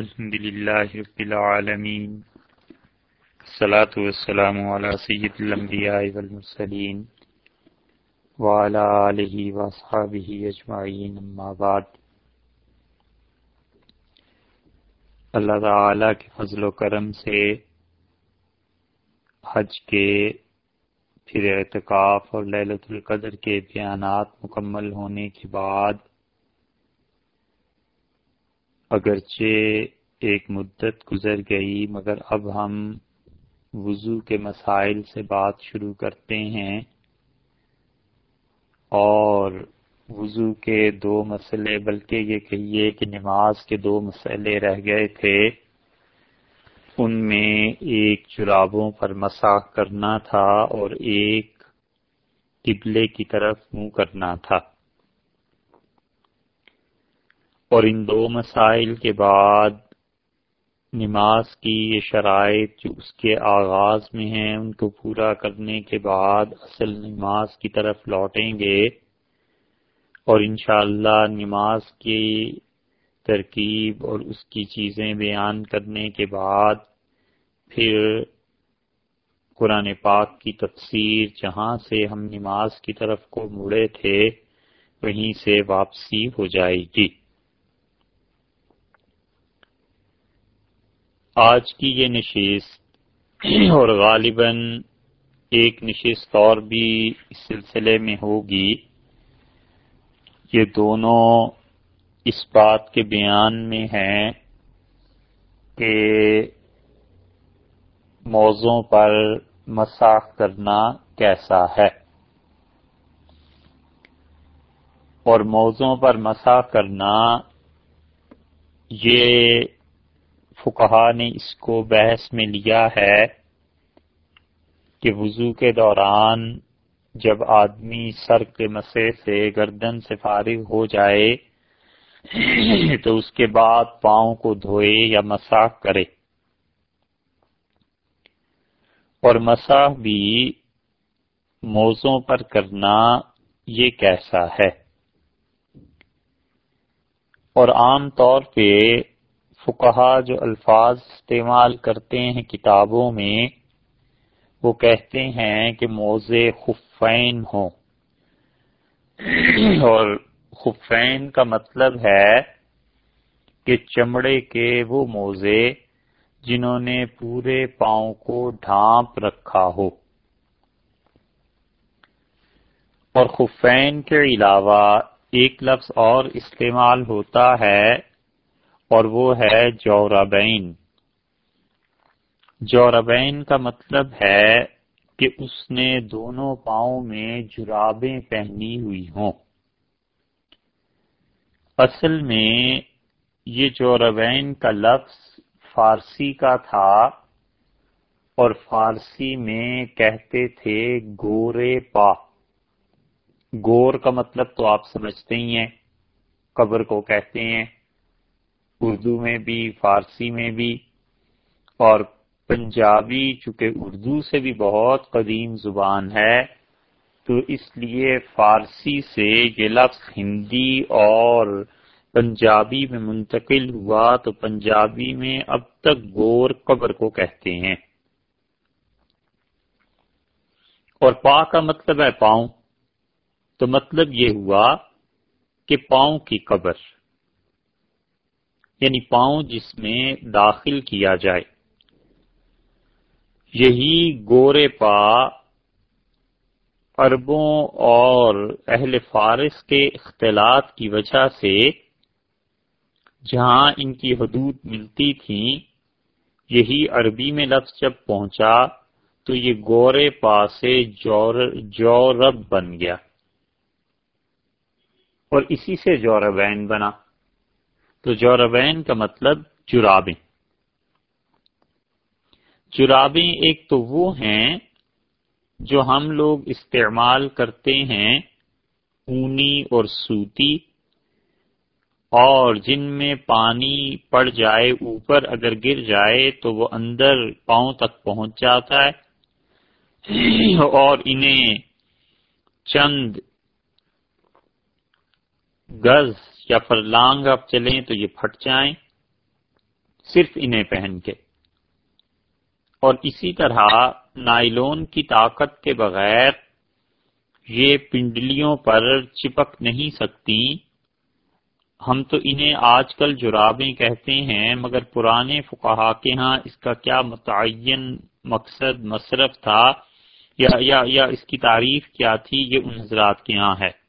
الحمد لله رب العالمين. الصلاة والسلام على سيد الأنبياء والمرسلين وعلى آله وأصحابه أجمعين أما بعد. اللہ تعالی کے فضل و کرم سے حج کے پھر اعتکاف اور للت القدر کے بیانات مکمل ہونے کے بعد اگرچہ ایک مدت گزر گئی، مگر اب ہم وضو کے مسائل سے بات شروع کرتے ہیں۔ اور وضو کے دو مسئلے، بلکہ یہ کہیے کہ نماز کے دو مسئلے رہ گئے تھے۔ ان میں ایک جرابوں پر مساح کرنا تھا اور ایک قبلے کی طرف منہ کرنا تھا۔ اور ان دو مسائل کے بعد نماز کی یہ شرائط جو اس کے آغاز میں ہیں، ان کو پورا کرنے کے بعد اصل نماز کی طرف لوٹیں گے۔ اور انشاءاللہ اللہ نماز کی ترکیب اور اس کی چیزیں بیان کرنے کے بعد پھر قرآن پاک کی تفسیر، جہاں سے ہم نماز کی طرف کو مڑے تھے، وہیں سے واپسی ہو جائے گی۔ آج کی یہ نشست اور غالباً ایک نشست اور بھی اس سلسلے میں ہوگی۔ یہ دونوں اس بات کے بیان میں ہیں کہ موضوع پر مساح کرنا کیسا ہے۔ اور موضوع پر مساح کرنا یہ فکہ نے اس کو بحث میں لیا ہے کہ وضو کے دوران جب آدمی سر کے مسے سے گردن سے فارغ ہو جائے تو اس کے بعد پاؤں کو دھوئے یا مساح کرے۔ اور مساح بھی موزوں پر کرنا یہ کیسا ہے؟ اور عام طور پہ فکہ جو الفاظ استعمال کرتے ہیں کتابوں میں، وہ کہتے ہیں کہ موزے خفین ہوں۔ اور خفین کا مطلب ہے کہ چمڑے کے وہ موزے جنہوں نے پورے پاؤں کو ڈھانپ رکھا ہو۔ اور خفین کے علاوہ ایک لفظ اور استعمال ہوتا ہے اور وہ ہے جورابین۔ جورابین کا مطلب ہے کہ اس نے دونوں پاؤں میں جرابیں پہنی ہوئی ہوں۔ اصل میں یہ جورابین کا لفظ فارسی کا تھا اور فارسی میں کہتے تھے گورے پا۔ گور کا مطلب تو آپ سمجھتے ہی ہیں، قبر کو کہتے ہیں۔ اردو میں بھی، فارسی میں بھی، اور پنجابی چونکہ اردو سے بھی بہت قدیم زبان ہے، تو اس لیے فارسی سے یہ لفظ ہندی اور پنجابی میں منتقل ہوا، تو پنجابی میں اب تک گور قبر کو کہتے ہیں۔ اور پا کا مطلب ہے پاؤں، تو مطلب یہ ہوا کہ پاؤں کی قبر۔ یعنی پاؤں جس میں داخل کیا جائے۔ یہی گورے پا عربوں اور اہل فارس کے اختلاط کی وجہ سے جہاں ان کی حدود ملتی تھیں، یہی عربی میں لفظ جب پہنچا تو یہ گورے پا سے جورب بن گیا۔ اور اسی سے جوربین بنا۔ تو جوربین کا مطلب جرابیں جرابیں ایک تو وہ ہیں جو ہم لوگ استعمال کرتے ہیں اونی اور سوتی، اور جن میں پانی پڑ جائے اوپر اگر گر جائے تو وہ اندر پاؤں تک پہنچ جاتا ہے۔ اور انہیں چند گز یا فرلانگ آپ چلیں تو یہ پھٹ جائیں، صرف انہیں پہن کے۔ اور اسی طرح نائلون کی طاقت کے بغیر یہ پنڈلیوں پر چپک نہیں سکتی۔ ہم تو انہیں آج کل جرابیں کہتے ہیں، مگر پرانے فقہا کے ہاں اس کا کیا متعین مقصد، مصرف تھا، یا یا یا اس کی تعریف کیا تھی، یہ ان حضرات کے ہاں ہے۔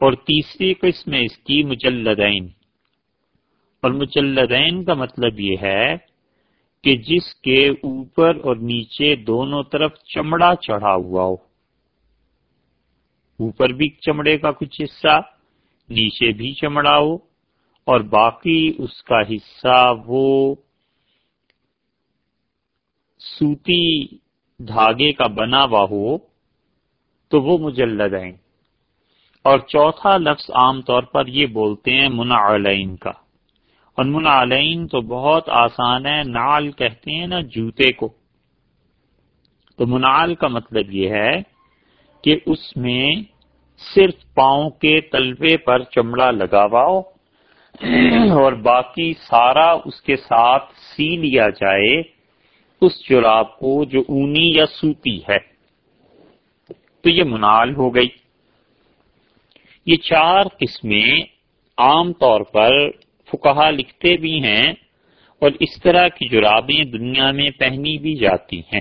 اور تیسری قسم اس کی مجلدین۔ اور مجلدین کا مطلب یہ ہے کہ جس کے اوپر اور نیچے دونوں طرف چمڑا چڑھا ہوا ہو۔ اوپر بھی چمڑے کا کچھ حصہ، نیچے بھی چمڑا ہو، اور باقی اس کا حصہ وہ سوتی دھاگے کا بنا ہوا ہو، تو وہ مجلد ہیں اور چوتھا لفظ عام طور پر یہ بولتے ہیں منعلین کا۔ اور منعلین تو بہت آسان ہے نال کہتے ہیں نا جوتے کو۔ تو منال کا مطلب یہ ہے کہ اس میں صرف پاؤں کے تلوے پر چمڑا لگا ہو اور باقی سارا اس کے ساتھ سی لیا جائے اس جراب کو جو اونی یا سوتی ہے۔ تو یہ منال ہو گئی۔ یہ چار قسمیں عام طور پر فکہ لکھتے بھی ہیں اور اس طرح کی جرابیں دنیا میں پہنی بھی جاتی ہیں۔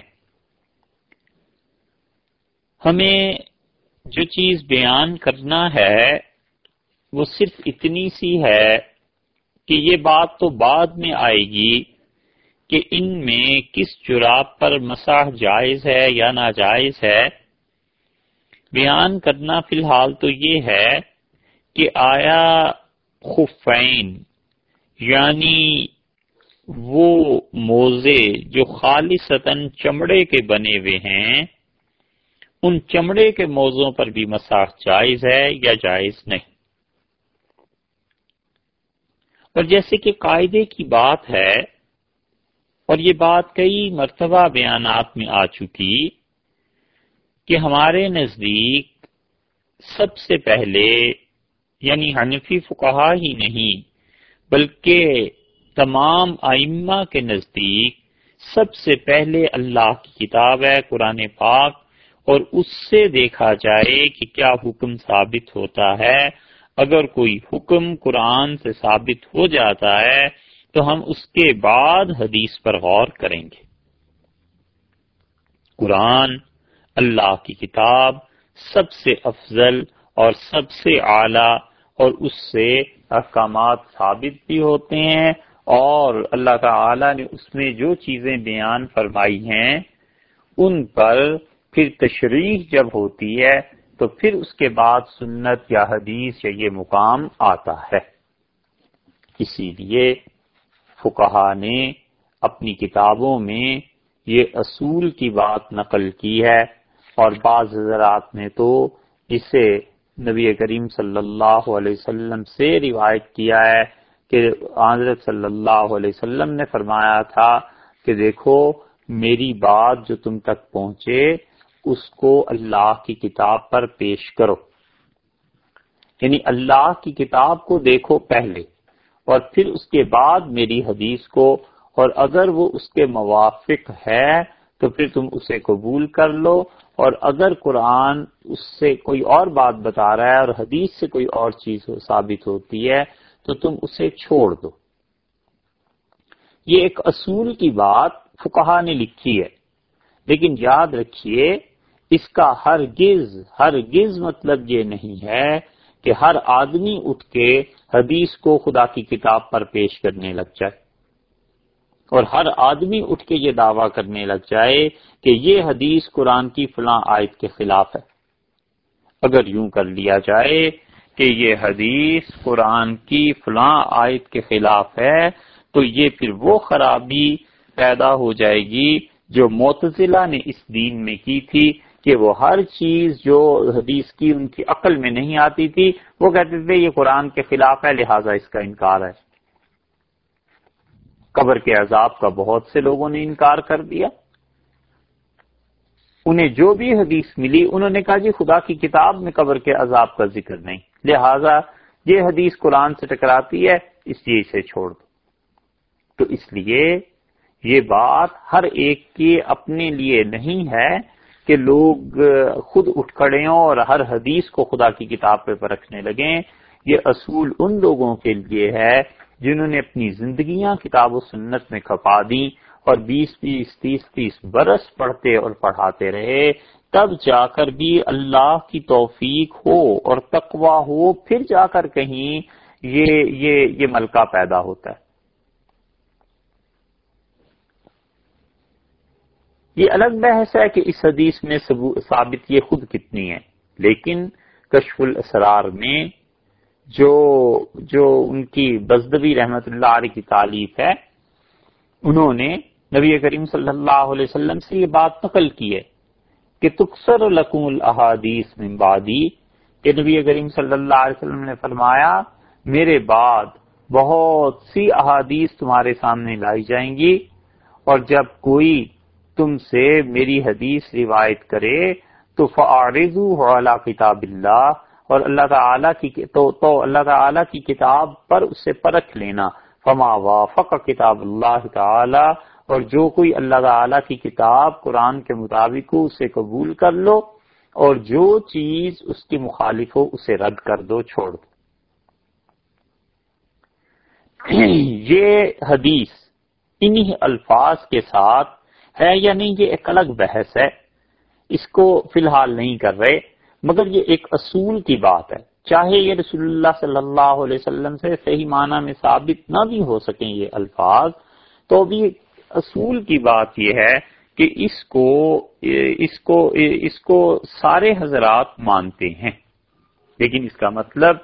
ہمیں جو چیز بیان کرنا ہے وہ صرف اتنی سی ہے کہ یہ بات تو بعد میں آئے گی کہ ان میں کس جراب پر مساح جائز ہے یا ناجائز ہے۔ بیان کرنا فی الحال تو یہ ہے کہ آیا خفین یعنی وہ موزے جو خالصتاً چمڑے کے بنے ہوئے ہیں، ان چمڑے کے موضوع پر بھی مساح جائز ہے یا جائز نہیں؟ اور جیسے کہ قاعدے کی بات ہے، اور یہ بات کئی مرتبہ بیانات میں آ چکی کہ ہمارے نزدیک سب سے پہلے یعنی حنفی فکہ ہی نہیں، بلکہ تمام ائمہ کے نزدیک سب سے پہلے اللہ کی کتاب ہے، قرآن پاک، اور اس سے دیکھا جائے کہ کیا حکم ثابت ہوتا ہے۔ اگر کوئی حکم قرآن سے ثابت ہو جاتا ہے، تو ہم اس کے بعد حدیث پر غور کریں گے۔ قرآن اللہ کی کتاب سب سے افضل اور سب سے اعلی اور اس سے احکامات ثابت بھی ہوتے ہیں اور اللہ تعالی نے اس میں جو چیزیں بیان فرمائی ہیں، ان پر پھر تشریح جب ہوتی ہے تو پھر اس کے بعد سنت یا حدیث یا یہ مقام آتا ہے۔ اسی لیے فکہ نے اپنی کتابوں میں یہ اصول کی بات نقل کی ہے۔ اور بعض حضرات نے تو اسے نبی کریم صلی اللہ علیہ وسلم سے روایت کیا ہے کہ حضرت صلی اللہ علیہ وسلم نے فرمایا تھا کہ دیکھو، میری بات جو تم تک پہنچے، اس کو اللہ کی کتاب پر پیش کرو۔ یعنی اللہ کی کتاب کو دیکھو پہلے، اور پھر اس کے بعد میری حدیث کو، اور اگر وہ اس کے موافق ہے تو پھر تم اسے قبول کر لو اور اگر قرآن اس سے کوئی اور بات بتا رہا ہے اور حدیث سے کوئی اور چیز ثابت ہوتی ہے، تو تم اسے چھوڑ دو۔ یہ ایک اصول کی بات فکہ نے لکھی ہے۔ لیکن یاد رکھیے، اس کا ہر گز ہر گز مطلب یہ نہیں ہے کہ ہر آدمی اٹھ کے حدیث کو خدا کی کتاب پر پیش کرنے لگ جائے۔ اور ہر آدمی اٹھ کے یہ دعویٰ کرنے لگ جائے کہ یہ حدیث قرآن کی فلاں آیت کے خلاف ہے۔ اگر یوں کر لیا جائے کہ یہ حدیث قرآن کی فلاں آیت کے خلاف ہے، تو یہ پھر وہ خرابی پیدا ہو جائے گی جو معتزلہ نے اس دین میں کی تھی کہ وہ ہر چیز جو حدیث کی ان کی عقل میں نہیں آتی تھی، وہ کہتے تھے یہ قرآن کے خلاف ہے، لہٰذا اس کا انکار ہے۔ قبر کے عذاب کا بہت سے لوگوں نے انکار کر دیا۔ انہیں جو بھی حدیث ملی، انہوں نے کہا جی خدا کی کتاب میں قبر کے عذاب کا ذکر نہیں۔ لہذا یہ حدیث قرآن سے ٹکراتی ہے، اس لیے اسے چھوڑ دو۔ تو اس لیے یہ بات ہر ایک کے اپنے لیے نہیں ہے کہ لوگ خود اٹھ کھڑے ہوں اور ہر حدیث کو خدا کی کتاب پہ پرکھنے لگیں۔ یہ اصول ان لوگوں کے لیے ہے جنہوں نے اپنی زندگیاں کتاب و سنت میں کھپا دی اور بیس بیس تیس تیس برس پڑھتے اور پڑھاتے رہے، تب جا کر بھی اللہ کی توفیق ہو اور تقوا ہو، پھر جا کر کہیں یہ یہ یہ ملکہ پیدا ہوتا ہے۔ یہ الگ بحث ہے کہ اس حدیث میں ثابت یہ خود کتنی ہے، لیکن کشف الاسرار میں جو جو ان کی بزدبی رحمت اللہ علیہ کی تعلیف ہے، انہوں نے نبی کریم صلی اللہ علیہ وسلم سے یہ بات نقل کی ہے کہ تکسر لکم الحادیث من بعدی، کہ نبی کریم صلی اللہ علیہ وسلم نے فرمایا، میرے بعد بہت سی احادیث تمہارے سامنے لائی جائیں گی، اور جب کوئی تم سے میری حدیث روایت کرے تو فعارض کتاب اللہ اور اللہ تعالی کی تو, تو اللہ تعالی کی کتاب پر اسے پرکھ لینا۔ فما وافق کتاب اللہ تعالی۔ اور جو کوئی اللہ تعالی کی کتاب قرآن کے مطابق ہو اسے قبول کر لو۔ اور جو چیز اس کی مخالف ہو اسے رد کر دو چھوڑ دو۔ یہ حدیث انہی الفاظ کے ساتھ ہے یا نہیں یہ ایک الگ بحث ہے۔ اس کو فی الحال نہیں کر رہے۔ مگر یہ ایک اصول کی بات ہے۔ چاہے یہ رسول اللہ صلی اللہ علیہ وسلم سے صحیح معنی میں ثابت نہ بھی ہو سکیں یہ الفاظ، تو بھی اصول کی بات یہ ہے کہ اس کو اس کو اس کو سارے حضرات مانتے ہیں۔ لیکن اس کا مطلب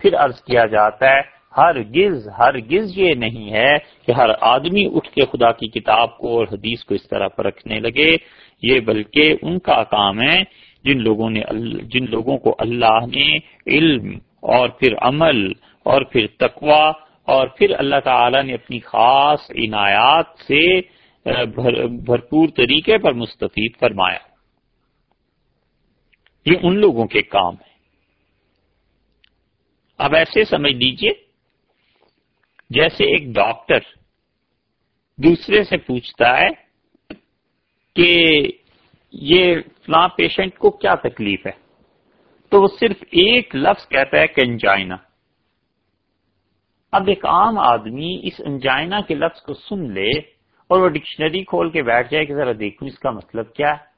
پھر عرض کیا جاتا ہے ہر گز ہر گز یہ نہیں ہے کہ ہر آدمی اٹھ کے خدا کی کتاب کو اور حدیث کو اس طرح پر رکھنے لگے۔ یہ بلکہ ان کا کام ہے جن لوگوں نے جن لوگوں کو اللہ نے علم اور پھر عمل اور پھر تقوا اور پھر اللہ تعالی نے اپنی خاص عنایات سے بھرپور طریقے پر مستفید فرمایا۔ یہ ان لوگوں کے کام ہے اب ایسے سمجھ لیجیے، جیسے ایک ڈاکٹر دوسرے سے پوچھتا ہے کہ یہ فلاں پیشنٹ کو کیا تکلیف ہے؟ تو وہ صرف ایک لفظ کہتا ہے کہ انجائنا۔ اب ایک عام آدمی اس انجائنا کے لفظ کو سن لے اور وہ ڈکشنری کھول کے بیٹھ جائے کہ ذرا دیکھوں اس کا مطلب کیا ہے۔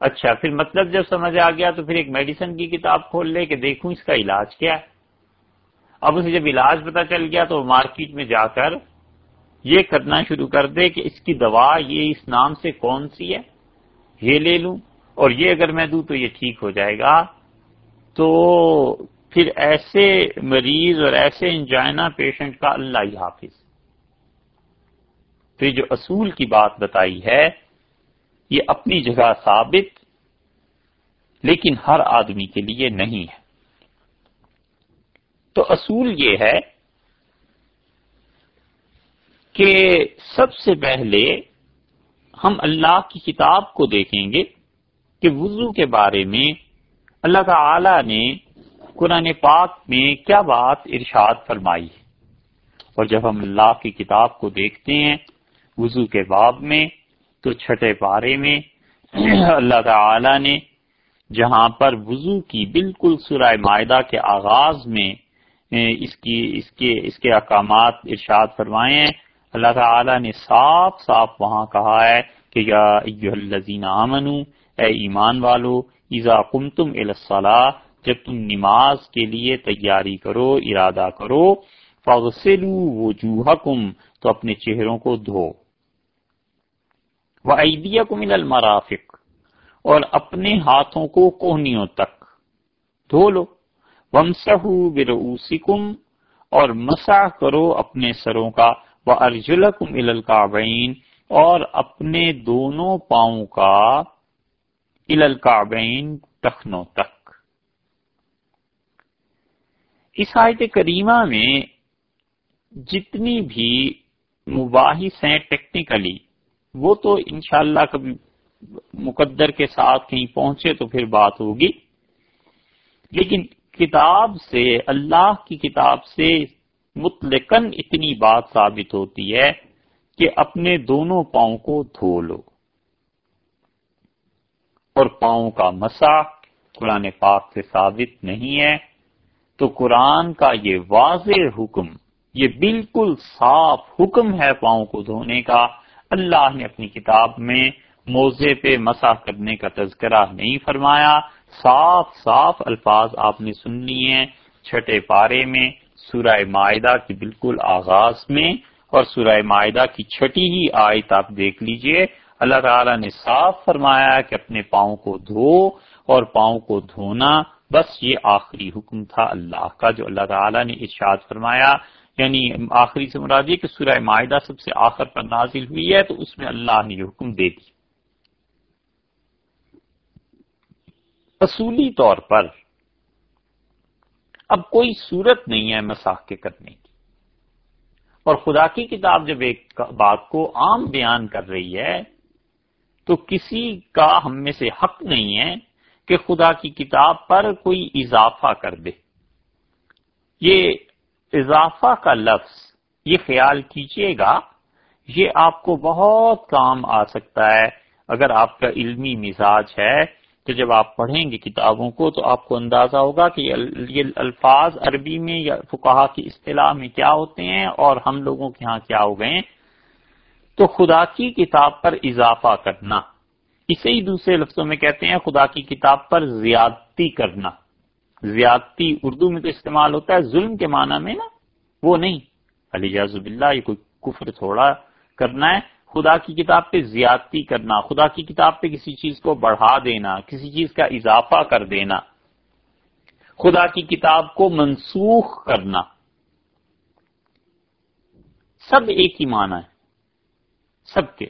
اچھا پھر مطلب جب سمجھ آ گیا تو پھر ایک میڈیسن کی کتاب کھول لے کہ دیکھوں اس کا علاج کیا ہے۔ اب اسے جب علاج پتا چل گیا تو مارکیٹ میں جا کر یہ کرنا شروع کر دے کہ اس کی دوا یہ اس نام سے کون سی ہے؟ یہ لے لوں اور یہ اگر میں دوں تو یہ ٹھیک ہو جائے گا۔ تو پھر ایسے مریض اور ایسے انجائنا پیشنٹ کا اللہ ہی حافظ۔ تو یہ جو اصول کی بات بتائی ہے، یہ اپنی جگہ ثابت، لیکن ہر آدمی کے لیے نہیں ہے۔ تو اصول یہ ہے کہ سب سے پہلے ہم اللہ کی کتاب کو دیکھیں گے کہ وضو کے بارے میں اللہ تعالی نے قرآن پاک میں کیا بات ارشاد فرمائی ہے۔ اور جب ہم اللہ کی کتاب کو دیکھتے ہیں وضو کے باب میں تو چھٹے پارے میں اللہ تعالی نے جہاں پر وضو کی بالکل سورہ معدہ کے آغاز میں اس کی، اس کے اس کے احکامات ارشاد فرمائے ہیں۔ اللہ تعالی نے صاف صاف وہاں کہا ہے کہ یا الذین آمنو، اے ایمان والو، اذا قمتم الى جب تم نماز کے لیے تیاری کرو، ارادہ کرو، فاغسلوا وجوہکم، تو اپنے چہروں کو دھو۔ وَأَيْدِيَكُمْ إِلَى الْمَرَافِقِ، اور اپنے ہاتھوں کو کوہنیوں تک دھو لو۔ ومسح برؤسکم اور مسح کرو اپنے سروں کا۔ وہ ارجلکم الکعبین اور اپنے دونوں پاؤں کا الکعبین ٹخنوں تک۔ اس آیت کریمہ میں جتنی بھی مباحث ہیں ٹیکنیکلی وہ تو انشاءاللہ کبھی مقدر کے ساتھ کہیں پہنچے تو پھر بات ہوگی۔ لیکن کتاب سے، اللہ کی کتاب سے مطلقاً اتنی بات ثابت ہوتی ہے کہ اپنے دونوں پاؤں کو دھو لو۔ اور پاؤں کا مسا قرآن پاک سے ثابت نہیں ہے، تو قرآن کا یہ واضح حکم، یہ بالکل صاف حکم ہے پاؤں کو دھونے کا۔ اللہ نے اپنی کتاب میں موزے پہ مسا کرنے کا تذکرہ نہیں فرمایا۔ صاف صاف الفاظ آپ نے سن لیے چھٹے پارے میں سورہ معاہدہ کی بالکل آغاز میں اور سورہ معاہدہ کی چھٹی ہی آیت آپ دیکھ لیجیے۔ اللہ تعالیٰ نے صاف فرمایا کہ اپنے پاؤں کو دھو اور پاؤں کو دھونا بس یہ آخری حکم تھا اللہ کا جو اللہ تعالیٰ نے ارشاد فرمایا۔ یعنی آخری سے مراد یہ کہ سورہ معاہدہ سب سے آخر پر نازل ہوئی ہے تو اس میں اللہ نے یہ حکم دے دی اصولی طور پر اب کوئی صورت نہیں ہے مساح کے کرنے کی۔ اور خدا کی کتاب جب ایک بات کو عام بیان کر رہی ہے، تو کسی کا ہم میں سے حق نہیں ہے کہ خدا کی کتاب پر کوئی اضافہ کر دے۔ یہ اضافہ کا لفظ، یہ خیال کیجیے گا، یہ آپ کو بہت کام آ سکتا ہے۔ اگر آپ کا علمی مزاج ہے کہ جب آپ پڑھیں گے کتابوں کو تو آپ کو اندازہ ہوگا کہ یہ الفاظ عربی میں یا فکاہ کی اصطلاح میں کیا ہوتے ہیں اور ہم لوگوں کے ہاں کیا ہو گئے تو خدا کی کتاب پر اضافہ کرنا۔ اسے ہی دوسرے لفظوں میں کہتے ہیں خدا کی کتاب پر زیادتی کرنا۔ زیادتی اردو میں تو استعمال ہوتا ہے، ظلم کے معنی میں نا، وہ نہیں۔ علی جازب اللہ یہ کوئی کفر تھوڑا کرنا ہے۔ خدا کی کتاب پہ زیادتی کرنا، خدا کی کتاب پہ کسی چیز کو بڑھا دینا، کسی چیز کا اضافہ کر دینا، خدا کی کتاب کو منسوخ کرنا، سب ایک ہی معنی ہے، سب کے۔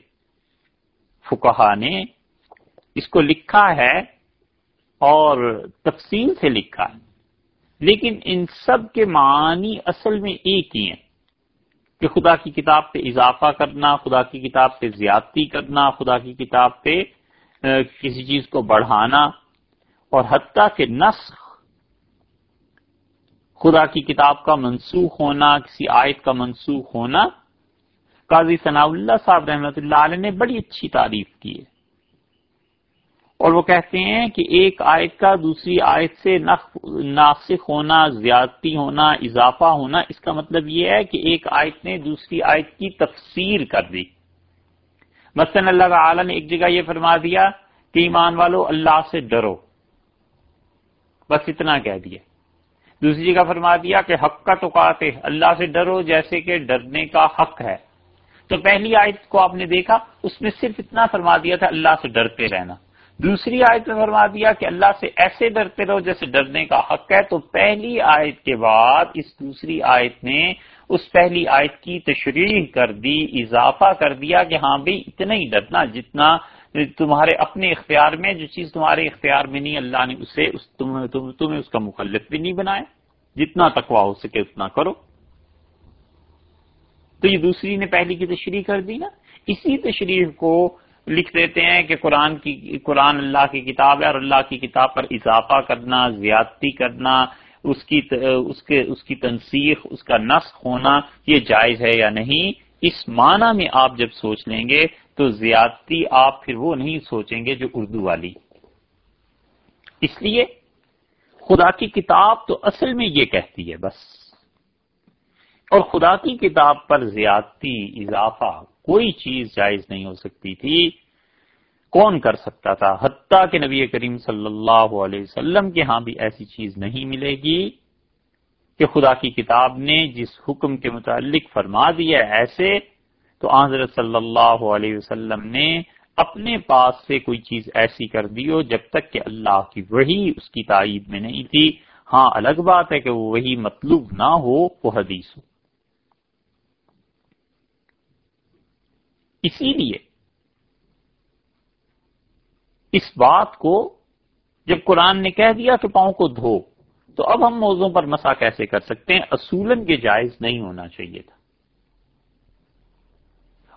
فکہ نے اس کو لکھا ہے اور تفصیل سے لکھا ہے، لیکن ان سب کے معنی اصل میں ایک ہی ہیں۔ کہ خدا کی کتاب پہ اضافہ کرنا، خدا کی کتاب پہ زیادتی کرنا، خدا کی کتاب پہ کسی چیز کو بڑھانا اور حتیٰ کہ نسخ خدا کی کتاب کا منسوخ ہونا، کسی آیت کا منسوخ ہونا، قاضی ثناء اللہ صاحب رحمۃ اللہ علیہ نے بڑی اچھی تعریف کی ہے۔ اور وہ کہتے ہیں کہ ایک آیت کا دوسری آیت سے ناسخ ہونا، زیادتی ہونا، اضافہ ہونا، اس کا مطلب یہ ہے کہ ایک آیت نے دوسری آیت کی تفسیر کر دی۔ مثلا اللہ تعالی نے ایک جگہ یہ فرما دیا کہ ایمان والو، اللہ سے ڈرو۔ بس اتنا کہہ دیا۔ دوسری جگہ فرما دیا کہ حق کا تو کہتے اللہ سے ڈرو جیسے کہ ڈرنے کا حق ہے۔ تو پہلی آیت کو آپ نے دیکھا، اس میں صرف اتنا فرما دیا تھا، اللہ سے ڈرتے رہنا۔ دوسری آیت میں فرما دیا کہ اللہ سے ایسے ڈرتے رہو جیسے ڈرنے کا حق ہے۔ تو پہلی آیت کے بعد اس دوسری آیت نے اس پہلی آیت کی تشریح کر دی اضافہ کر دیا کہ ہاں بھائی اتنا ہی ڈرنا جتنا تمہارے اپنے اختیار میں جو چیز تمہارے اختیار میں نہیں اللہ نے اسے اس تم, تم, تمہیں اس کا مخلف بھی نہیں بنایا۔ جتنا تقوا ہو سکے اتنا کرو۔ تو یہ دوسری نے پہلی کی تشریح کر دی نا۔ اسی تشریح کو لکھ دیتے ہیں کہ قرآن کی، قرآن اللہ کی کتاب ہے اور اللہ کی کتاب پر اضافہ کرنا، زیادتی کرنا، اس کی اس کے، اس کی تنسیخ، اس کا نسخ ہونا، یہ جائز ہے یا نہیں؟ اس معنی میں آپ جب سوچ لیں گے تو زیادتی آپ پھر وہ نہیں سوچیں گے جو اردو والی۔ اس لیے خدا کی کتاب تو اصل میں یہ کہتی ہے بس۔ اور خدا کی کتاب پر زیادتی، اضافہ کوئی چیز جائز نہیں ہو سکتی تھی۔ کون کر سکتا تھا؟ حتیٰ کہ نبی کریم صلی اللہ علیہ وسلم کے ہاں بھی ایسی چیز نہیں ملے گی کہ خدا کی کتاب نے جس حکم کے متعلق فرما دیا ایسے، تو حضرت صلی اللہ علیہ وسلم نے اپنے پاس سے کوئی چیز ایسی کر دی ہو جب تک کہ اللہ کی وہی اس کی تائید میں نہیں تھی۔ ہاں الگ بات ہے کہ وہ وہی مطلوب نہ ہو، وہ حدیث ہو۔ اسی لیے اس بات کو جب قرآن نے کہہ دیا کہ پاؤں کو دھو، تو اب ہم موضوع پر مسا کیسے کر سکتے ہیں؟ اصولن کے جائز نہیں ہونا چاہیے تھا۔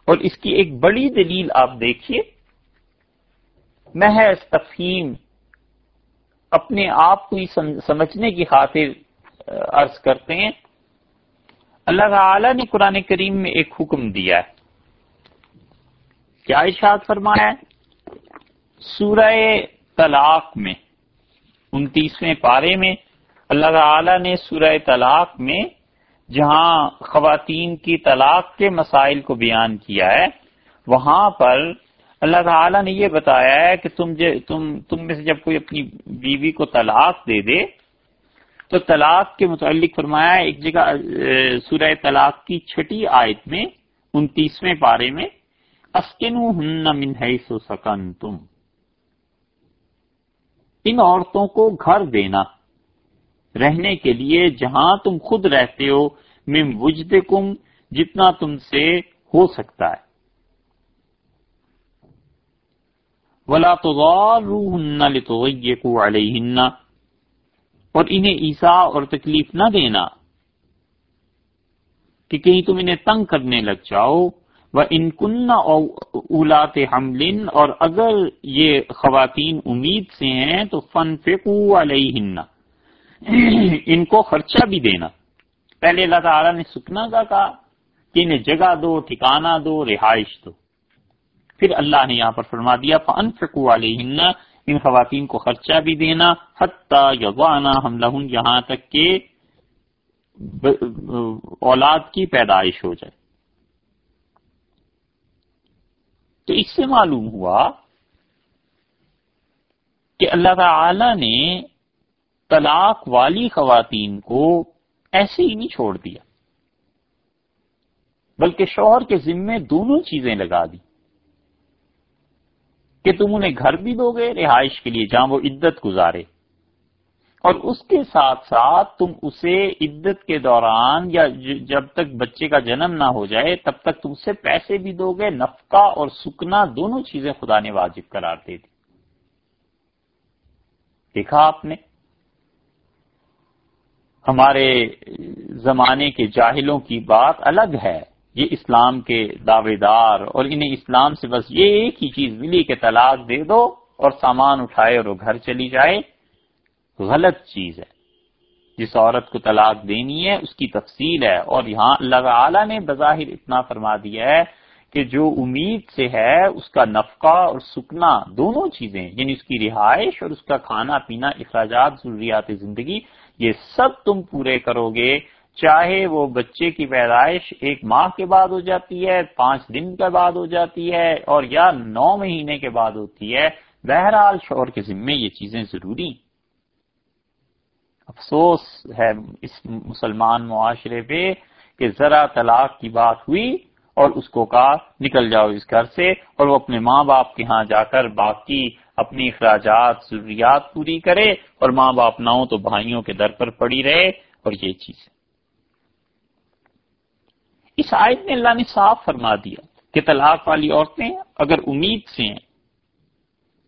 اور اس کی ایک بڑی دلیل آپ دیکھیے، محض تفہیم اپنے آپ کو ہی سمجھنے کی خاطر عرض کرتے ہیں۔ اللہ تعالی نے قرآن کریم میں ایک حکم دیا ہے۔ کیا اشاد فرمایا ہے؟ سورہ طلاق میں، انتیسویں پارے میں اللہ تعالی نے سورہ طلاق میں جہاں خواتین کی طلاق کے مسائل کو بیان کیا ہے، وہاں پر اللہ تعالیٰ نے یہ بتایا ہے کہ تم تم تم میں سے جب کوئی اپنی بیوی کو طلاق دے دے، تو طلاق کے متعلق فرمایا ایک جگہ، سورہ طلاق کی چھٹی آیت میں، انتیسویں پارے میں اسکن ہن سو سکن تم ان عورتوں کو گھر دینا۔ رہنے کے لیے جہاں تم خود رہتے ہو مم وجد جتنا تم سے ہو سکتا ہے۔ ولا تو علیہن اور انہیں ایسا اور تکلیف نہ دینا کہ کہیں تم انہیں تنگ کرنے لگ جاؤ۔ وہ ان کن حمل اور اگر یہ خواتین امید سے ہیں تو فن فیکو علیہن ان کو خرچہ بھی دینا۔ پہلے اللہ تعالیٰ نے سکنا کا کہا کہ انہیں جگہ دو، ٹھکانہ دو، رہائش دو۔ پھر اللہ نے یہاں پر فرما دیا فن فکو علیہن ان خواتین کو خرچہ بھی دینا۔ حتیٰ یغوانا ہم لہن یہاں تک کہ اولاد کی پیدائش ہو جائے۔ تو اس سے معلوم ہوا کہ اللہ تعالی نے طلاق والی خواتین کو ایسے ہی نہیں چھوڑ دیا، بلکہ شوہر کے ذمے دونوں چیزیں لگا دی کہ تم انہیں گھر بھی دو گے، رہائش کے لیے جہاں وہ عدت گزارے۔ اور اس کے ساتھ ساتھ تم اسے عدت کے دوران یا جب تک بچے کا جنم نہ ہو جائے، تب تک تم سے پیسے بھی دو گے، نفقہ اور سکنا دونوں چیزیں خدا نے واجب قرار دے دی۔ دیکھا آپ نے؟ ہمارے زمانے کے جاہلوں کی بات الگ ہے۔ یہ اسلام کے دعوے دار اور انہیں اسلام سے بس یہ ایک ہی چیز ملی کہ طلاق دے دو اور سامان اٹھائے اور وہ گھر چلی جائے۔ غلط چیز ہے۔ جس عورت کو طلاق دینی ہے، اس کی تفصیل ہے۔ اور یہاں اللہ تعالی نے بظاہر اتنا فرما دیا ہے کہ جو امید سے ہے، اس کا نفقہ اور سکنا دونوں چیزیں یعنی اس کی رہائش اور اس کا کھانا پینا، اخراجات، ضروریات زندگی، یہ سب تم پورے کرو گے۔ چاہے وہ بچے کی پیدائش ایک ماہ کے بعد ہو جاتی ہے، پانچ دن کے بعد ہو جاتی ہے، اور یا نو مہینے کے بعد ہوتی ہے۔ بہرحال شوہر کے ذمے یہ چیزیں ضروری افسوس ہے اس مسلمان معاشرے پہ کہ ذرا طلاق کی بات ہوئی اور اس کو کہا نکل جاؤ اس گھر سے اور وہ اپنے ماں باپ کے ہاں جا کر باقی اپنی اخراجات، ضروریات پوری کرے اور ماں باپ نہ ہو تو بھائیوں کے در پر پڑی رہے اور یہ چیز ہے۔ اس آیت میں اللہ نے صاف فرما دیا کہ طلاق والی عورتیں اگر امید سے ہیں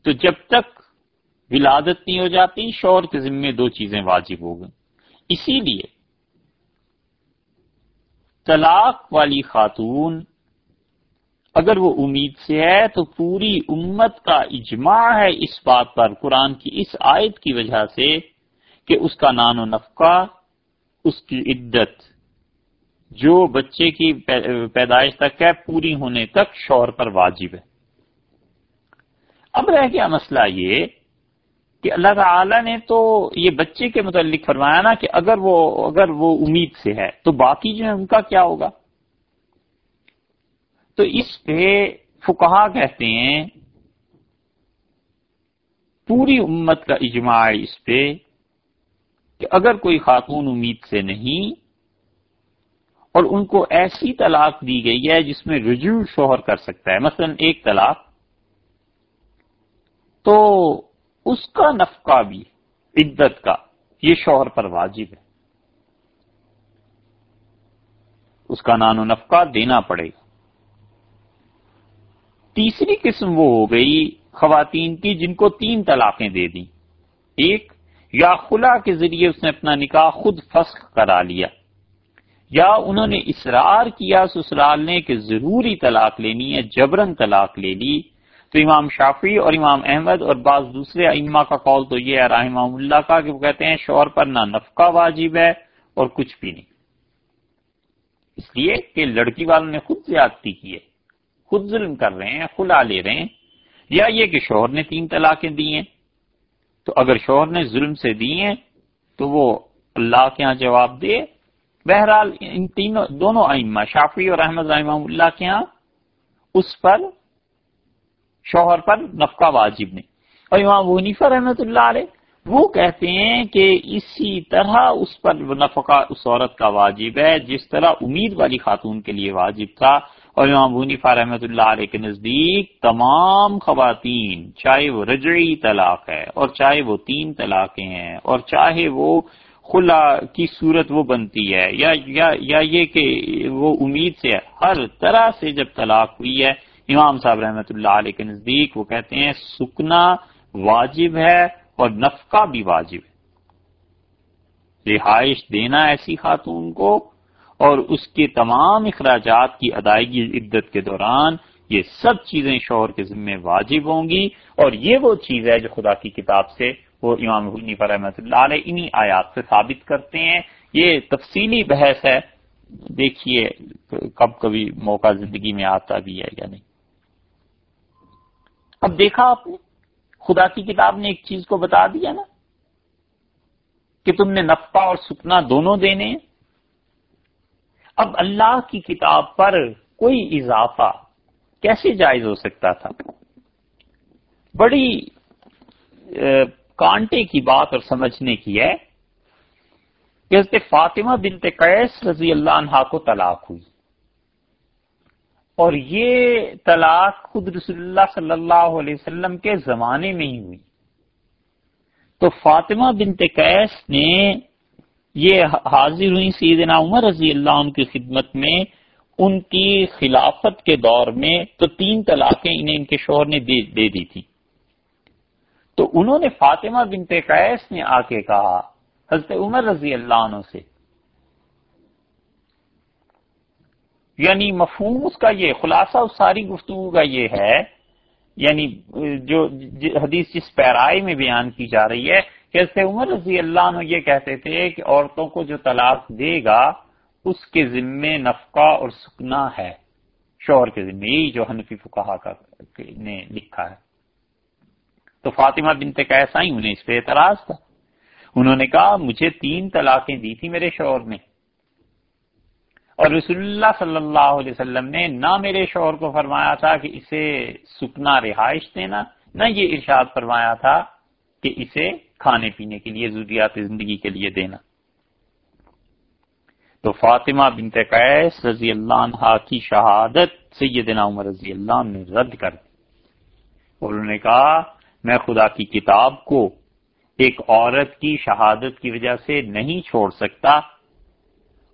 تو جب تک ولادت نہیں ہو جاتی، شور کے ذمے دو چیزیں واجب ہو گئیں۔ اسی لیے طلاق والی خاتون اگر وہ امید سے ہے تو پوری امت کا اجماع ہے اس بات پر، قرآن کی اس آیت کی وجہ سے کہ اس کا نان و نفقہ، اس کی عدت، جو بچے کی پیدائش تک ہے، پوری ہونے تک شوہر پر واجب ہے۔ اب رہ گیا مسئلہ یہ کہ اللہ تعالی نے تو یہ بچے کے متعلق فرمایا نا کہ اگر وہ اگر وہ امید سے ہے، تو باقی جو ہے ان کا کیا ہوگا؟ تو اس پہ فکہ کہتے ہیں، پوری امت کا اجماع اس پہ کہ اگر کوئی خاتون امید سے نہیں، اور ان کو ایسی طلاق دی گئی ہے جس میں رجوع شوہر کر سکتا ہے، مثلا ایک طلاق، تو اس کا نفقہ بھی، عدت کا، یہ شوہر پر واجب ہے۔ اس کا نان و نفقہ دینا پڑے گا۔ تیسری قسم وہ ہو گئی خواتین کی جن کو تین طلاقیں دے دی ایک، یا خلا کے ذریعے اس نے اپنا نکاح خود فسخ کرا لیا، یا انہوں نے اصرار کیا سسرال نے کہ ضروری طلاق لینی ہے جبرن طلاق لے لی تو امام شافی اور امام احمد اور بعض دوسرے اما کا قول تو یہ ہے، رحمہ اللہ کا، کہ وہ کہتے ہیں شور پر نہ نفقہ واجب ہے اور کچھ بھی نہیں۔ اس لیے کہ لڑکی والوں نے خود زیادتی کی ہے، خود ظلم کر رہے ہیں، خلا لے رہے ہیں۔ یا یہ کہ شوہر نے تین طلاقیں دی ہیں۔ تو اگر شوہر نے ظلم سے دی ہیں، تو وہ اللہ کے ہاں جواب دے۔ بہرحال ان تینوں، دونوں ائمہ شافی اور احمد رحمہ اللہ کے ہاں اس پر شوہر پر نفقہ واجب نہیں۔ اور امام ونیفہ رحمۃ اللہ علیہ وہ کہتے ہیں کہ اسی طرح اس پر نفقہ اس عورت کا واجب ہے جس طرح امید والی خاتون کے لیے واجب تھا۔ اور امام ونیفا رحمۃ اللہ علیہ کے نزدیک تمام خواتین چاہے وہ رجعی طلاق ہے اور چاہے وہ تین طلاقیں ہیں اور چاہے وہ خلا کی صورت وہ بنتی ہے یا یا, یا یہ کہ وہ امید سے ہر طرح سے جب طلاق ہوئی ہے امام صاحب رحمۃ اللہ علیہ کے نزدیک وہ کہتے ہیں، سکنا واجب ہے اور نفقہ بھی واجب ہے۔ رہائش دینا ایسی خاتون کو اور اس کے تمام اخراجات کی ادائیگی عدت کے دوران یہ سب چیزیں شوہر کے ذمے واجب ہوں گی اور یہ وہ چیز ہے جو خدا کی کتاب سے وہ امام حنیف رحمۃ اللہ علیہ انہی آیات سے ثابت کرتے ہیں۔ یہ تفصیلی بحث ہے۔ دیکھیے، کب کبھی موقع زندگی میں آتا بھی ہے یا نہیں۔ اب دیکھا آپ نے، خدا کی کتاب نے ایک چیز کو بتا دیا نا، کہ تم نے نفع اور سکنا دونوں دینے اب اللہ کی کتاب پر کوئی اضافہ کیسے جائز ہو سکتا تھا؟ بڑی کانٹے کی بات اور سمجھنے کی ہے کہ فاطمہ بنت قیس رضی اللہ عنہ کو طلاق ہوئی۔ اور یہ طلاق خود رسول اللہ صلی اللہ علیہ وسلم کے زمانے میں ہی ہوئی۔ تو فاطمہ بنت قیس نے یہ حاضر ہوئی سیدنا عمر رضی اللہ عنہ کی خدمت میں، ان کی خلافت کے دور میں تو تین طلاقیں انہیں ان کے شوہر نے دے دے دی تھی تو انہوں نے فاطمہ بنت قیس نے آ کے کہا، حضرت عمر رضی اللہ عنہ سے یعنی مفہوم اس کا یہ خلاصہ اس ساری گفتگو کا یہ ہے یعنی جو جی حدیث جس پیرائے میں بیان کی جا رہی ہے کہ حضرت عمر رضی اللہ عنہ یہ کہتے تھے کہ عورتوں کو جو طلاق دے گا، اس کے ذمے نفقہ اور سکنا ہے۔ شوہر کے ذمے، یہی جو حنفی فکہ کا نے لکھا ہے۔ تو فاطمہ بنت کیسا ہی انہیں اس پہ اعتراض تھا۔ انہوں نے کہا، مجھے تین طلاقیں دی تھی میرے شوہر نے۔ اور رسول اللہ صلی اللہ علیہ وسلم نے نہ میرے شوہر کو فرمایا تھا کہ اسے سکنا رہائش دینا، نہ یہ ارشاد فرمایا تھا کہ اسے کھانے پینے کے لیے، ضروریات زندگی کے لیے دینا۔ تو فاطمہ بنت قیس رضی اللہ عنہ کی شہادت سیدنا عمر رضی اللہ عنہ نے رد کر دی۔ اور انہوں نے کہا، میں خدا کی کتاب کو ایک عورت کی شہادت کی وجہ سے نہیں چھوڑ سکتا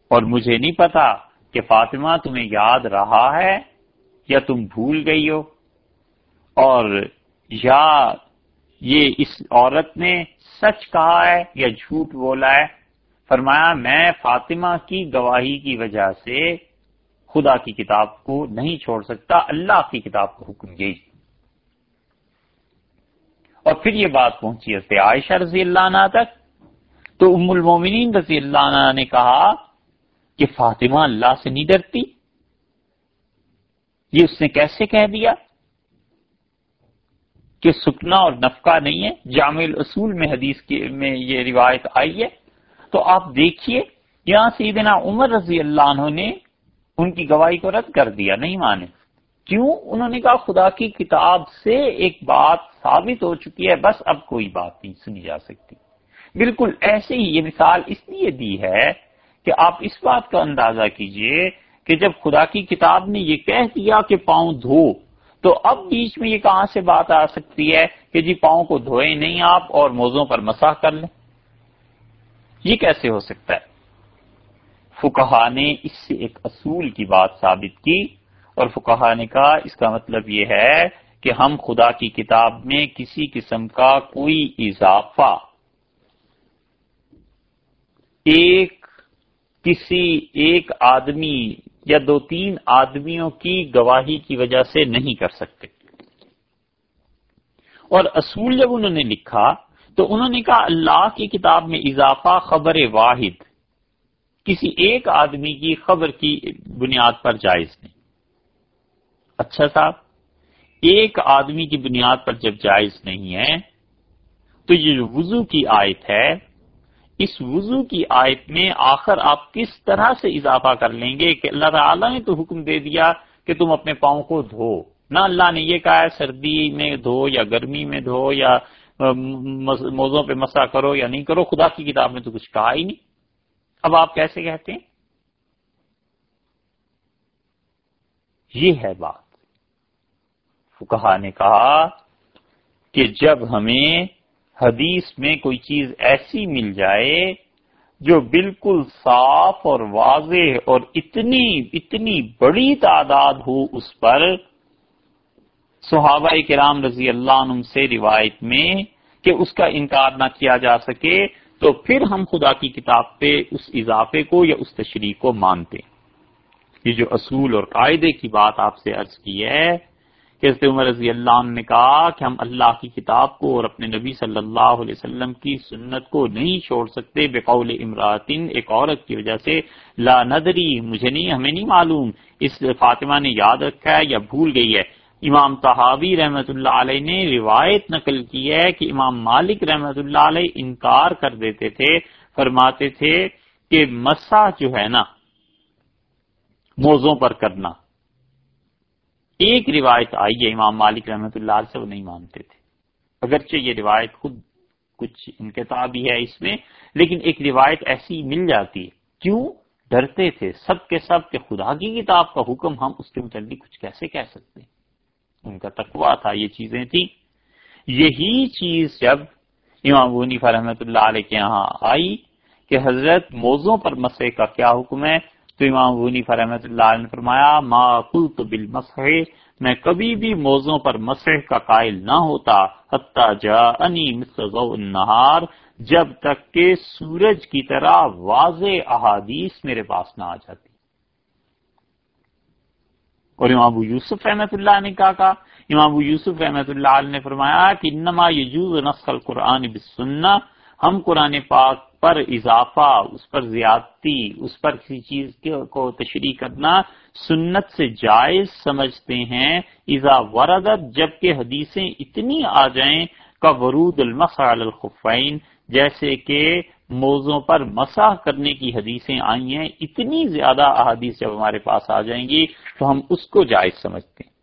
اور مجھے نہیں پتا کہ فاطمہ تمہیں یاد رہا ہے یا تم بھول گئی ہو اور یا یہ اس عورت نے سچ کہا ہے یا جھوٹ بولا ہے۔ فرمایا، میں فاطمہ کی گواہی کی وجہ سے خدا کی کتاب کو نہیں چھوڑ سکتا، اللہ کی کتاب کو حکم یہی۔ اور پھر یہ بات پہنچی ہے عائشہ رضی اللہ عنہ تک۔ تو ام المومنین رضی اللہ عنہ نے کہا کہ فاطمہ اللہ سے نہیں ڈرتی؟ یہ اس نے کیسے کہہ دیا کہ سکنا اور نفقہ نہیں ہے؟ جامع الاصول میں حدیث کی میں یہ روایت آئی ہے۔ تو آپ دیکھیے، یہاں سیدنا عمر رضی اللہ عنہ نے ان کی گواہی کو رد کر دیا، نہیں مانے۔ کیوں؟ انہوں نے کہا، خدا کی کتاب سے ایک بات ثابت ہو چکی ہے، بس اب کوئی بات نہیں، سنی جا سکتی۔ بالکل ایسے ہی یہ مثال اس لیے دی ہے کہ آپ اس بات کا اندازہ کیجیے کہ جب خدا کی کتاب نے یہ کہہ دیا کہ پاؤں دھو، تو اب بیچ میں یہ کہاں سے بات آ سکتی ہے کہ جی پاؤں کو دھوئے نہیں آپ اور موزوں پر مساح کر لیں؟ یہ کیسے ہو سکتا ہے؟ فکہ نے اس سے ایک اصول کی بات ثابت کی اور فکہ نے کہا اس کا مطلب یہ ہے کہ ہم خدا کی کتاب میں کسی قسم کا کوئی اضافہ، ایک کسی ایک آدمی یا دو تین آدمیوں کی گواہی کی وجہ سے نہیں کر سکتے۔ اور اصول جب انہوں نے لکھا تو انہوں نے کہا اللہ کی کتاب میں اضافہ خبر واحد، کسی ایک آدمی کی خبر کی بنیاد پر جائز نہیں۔ اچھا صاحب، ایک آدمی کی بنیاد پر جب جائز نہیں ہے تو یہ جو وضو کی آیت ہے اس وضو کی آیت میں آخر آپ کس طرح سے اضافہ کر لیں گے کہ اللہ تعالیٰ نے تو حکم دے دیا کہ تم اپنے پاؤں کو دھو۔ نہ اللہ نے یہ کہا ہے سردی میں دھو یا گرمی میں دھو یا موزوں پہ مسا کرو یا نہیں کرو، خدا کی کتاب میں تو کچھ کہا ہی نہیں۔ اب آپ کیسے کہتے ہیں؟ یہ ہے بات۔ فکہ نے کہا کہ جب ہمیں حدیث میں کوئی چیز ایسی مل جائے جو بالکل صاف اور واضح اور اتنی اتنی بڑی تعداد ہو اس پر صحابہ کرام رضی اللہ عنہ سے روایت میں کہ اس کا انکار نہ کیا جا سکے تو پھر ہم خدا کی کتاب پہ اس اضافے کو یا اس تشریح کو مانتے یہ جو اصول اور قاعدے کی بات آپ سے عرض کی ہے کہ عمر رضی اللہ عنہ نے کہا کہ ہم اللہ کی کتاب کو اور اپنے نبی صلی اللہ علیہ وسلم کی سنت کو نہیں چھوڑ سکتے بے قول امراطن ایک عورت کی وجہ سے۔ لا ندری، مجھے نہیں، ہمیں نہیں معلوم۔ اس فاطمہ نے یاد رکھا ہے یا بھول گئی ہے۔ امام تحابی رحمت اللہ علیہ نے روایت نقل کی ہے کہ امام مالک رحمت اللہ علیہ انکار کر دیتے تھے، فرماتے تھے کہ مسا جو ہے نا، موزوں پر کرنا۔ ایک روایت آئی ہے، امام مالک رحمت اللہ علیہ سے، وہ نہیں مانتے تھے۔ اگرچہ یہ روایت خود کچھ انکتابی ہے اس میں، لیکن ایک روایت ایسی مل جاتی ہے۔ کیوں؟ ڈرتے تھے۔ سب کے سب کے خدا کی کتاب کا حکم ہم اس کے متعلق کچھ کیسے کہہ سکتے ہیں؟ ان کا تقوا تھا، یہ چیزیں تھیں۔ یہی چیز جب امام بونی رحمت اللہ علیہ کے یہاں آئی کہ حضرت موزوں پر مسئلے کا کیا حکم ہے تو امام غنی فرحمت اللہ علیہ نے فرمایا، ما قلت بالمسح، میں کبھی بھی موزوں پر مسح کا قائل نہ ہوتا، حتی جاءنی مثل النہار، جب تک کہ سورج کی طرح واضح احادیث میرے پاس نہ آ جاتی۔ اور امام ابو یوسف رحمت اللہ نے کہا کہا امام ابو یوسف رحمت اللہ علیہ نے فرمایا کہ، انما یجوز نسخ القرآن بالسنہ ہم قرآن پاک پر اضافہ، اس پر زیادتی، اس پر کسی چیز کو تشریح کرنا سنت سے جائز سمجھتے ہیں۔ ایزا وردت، جبکہ حدیثیں اتنی آ جائیں کا ورود المسع الخفین، جیسے کہ موضوع پر مسح کرنے کی حدیثیں آئی ہیں، اتنی زیادہ احادیث جب ہمارے پاس آ جائیں گی، تو ہم اس کو جائز سمجھتے ہیں۔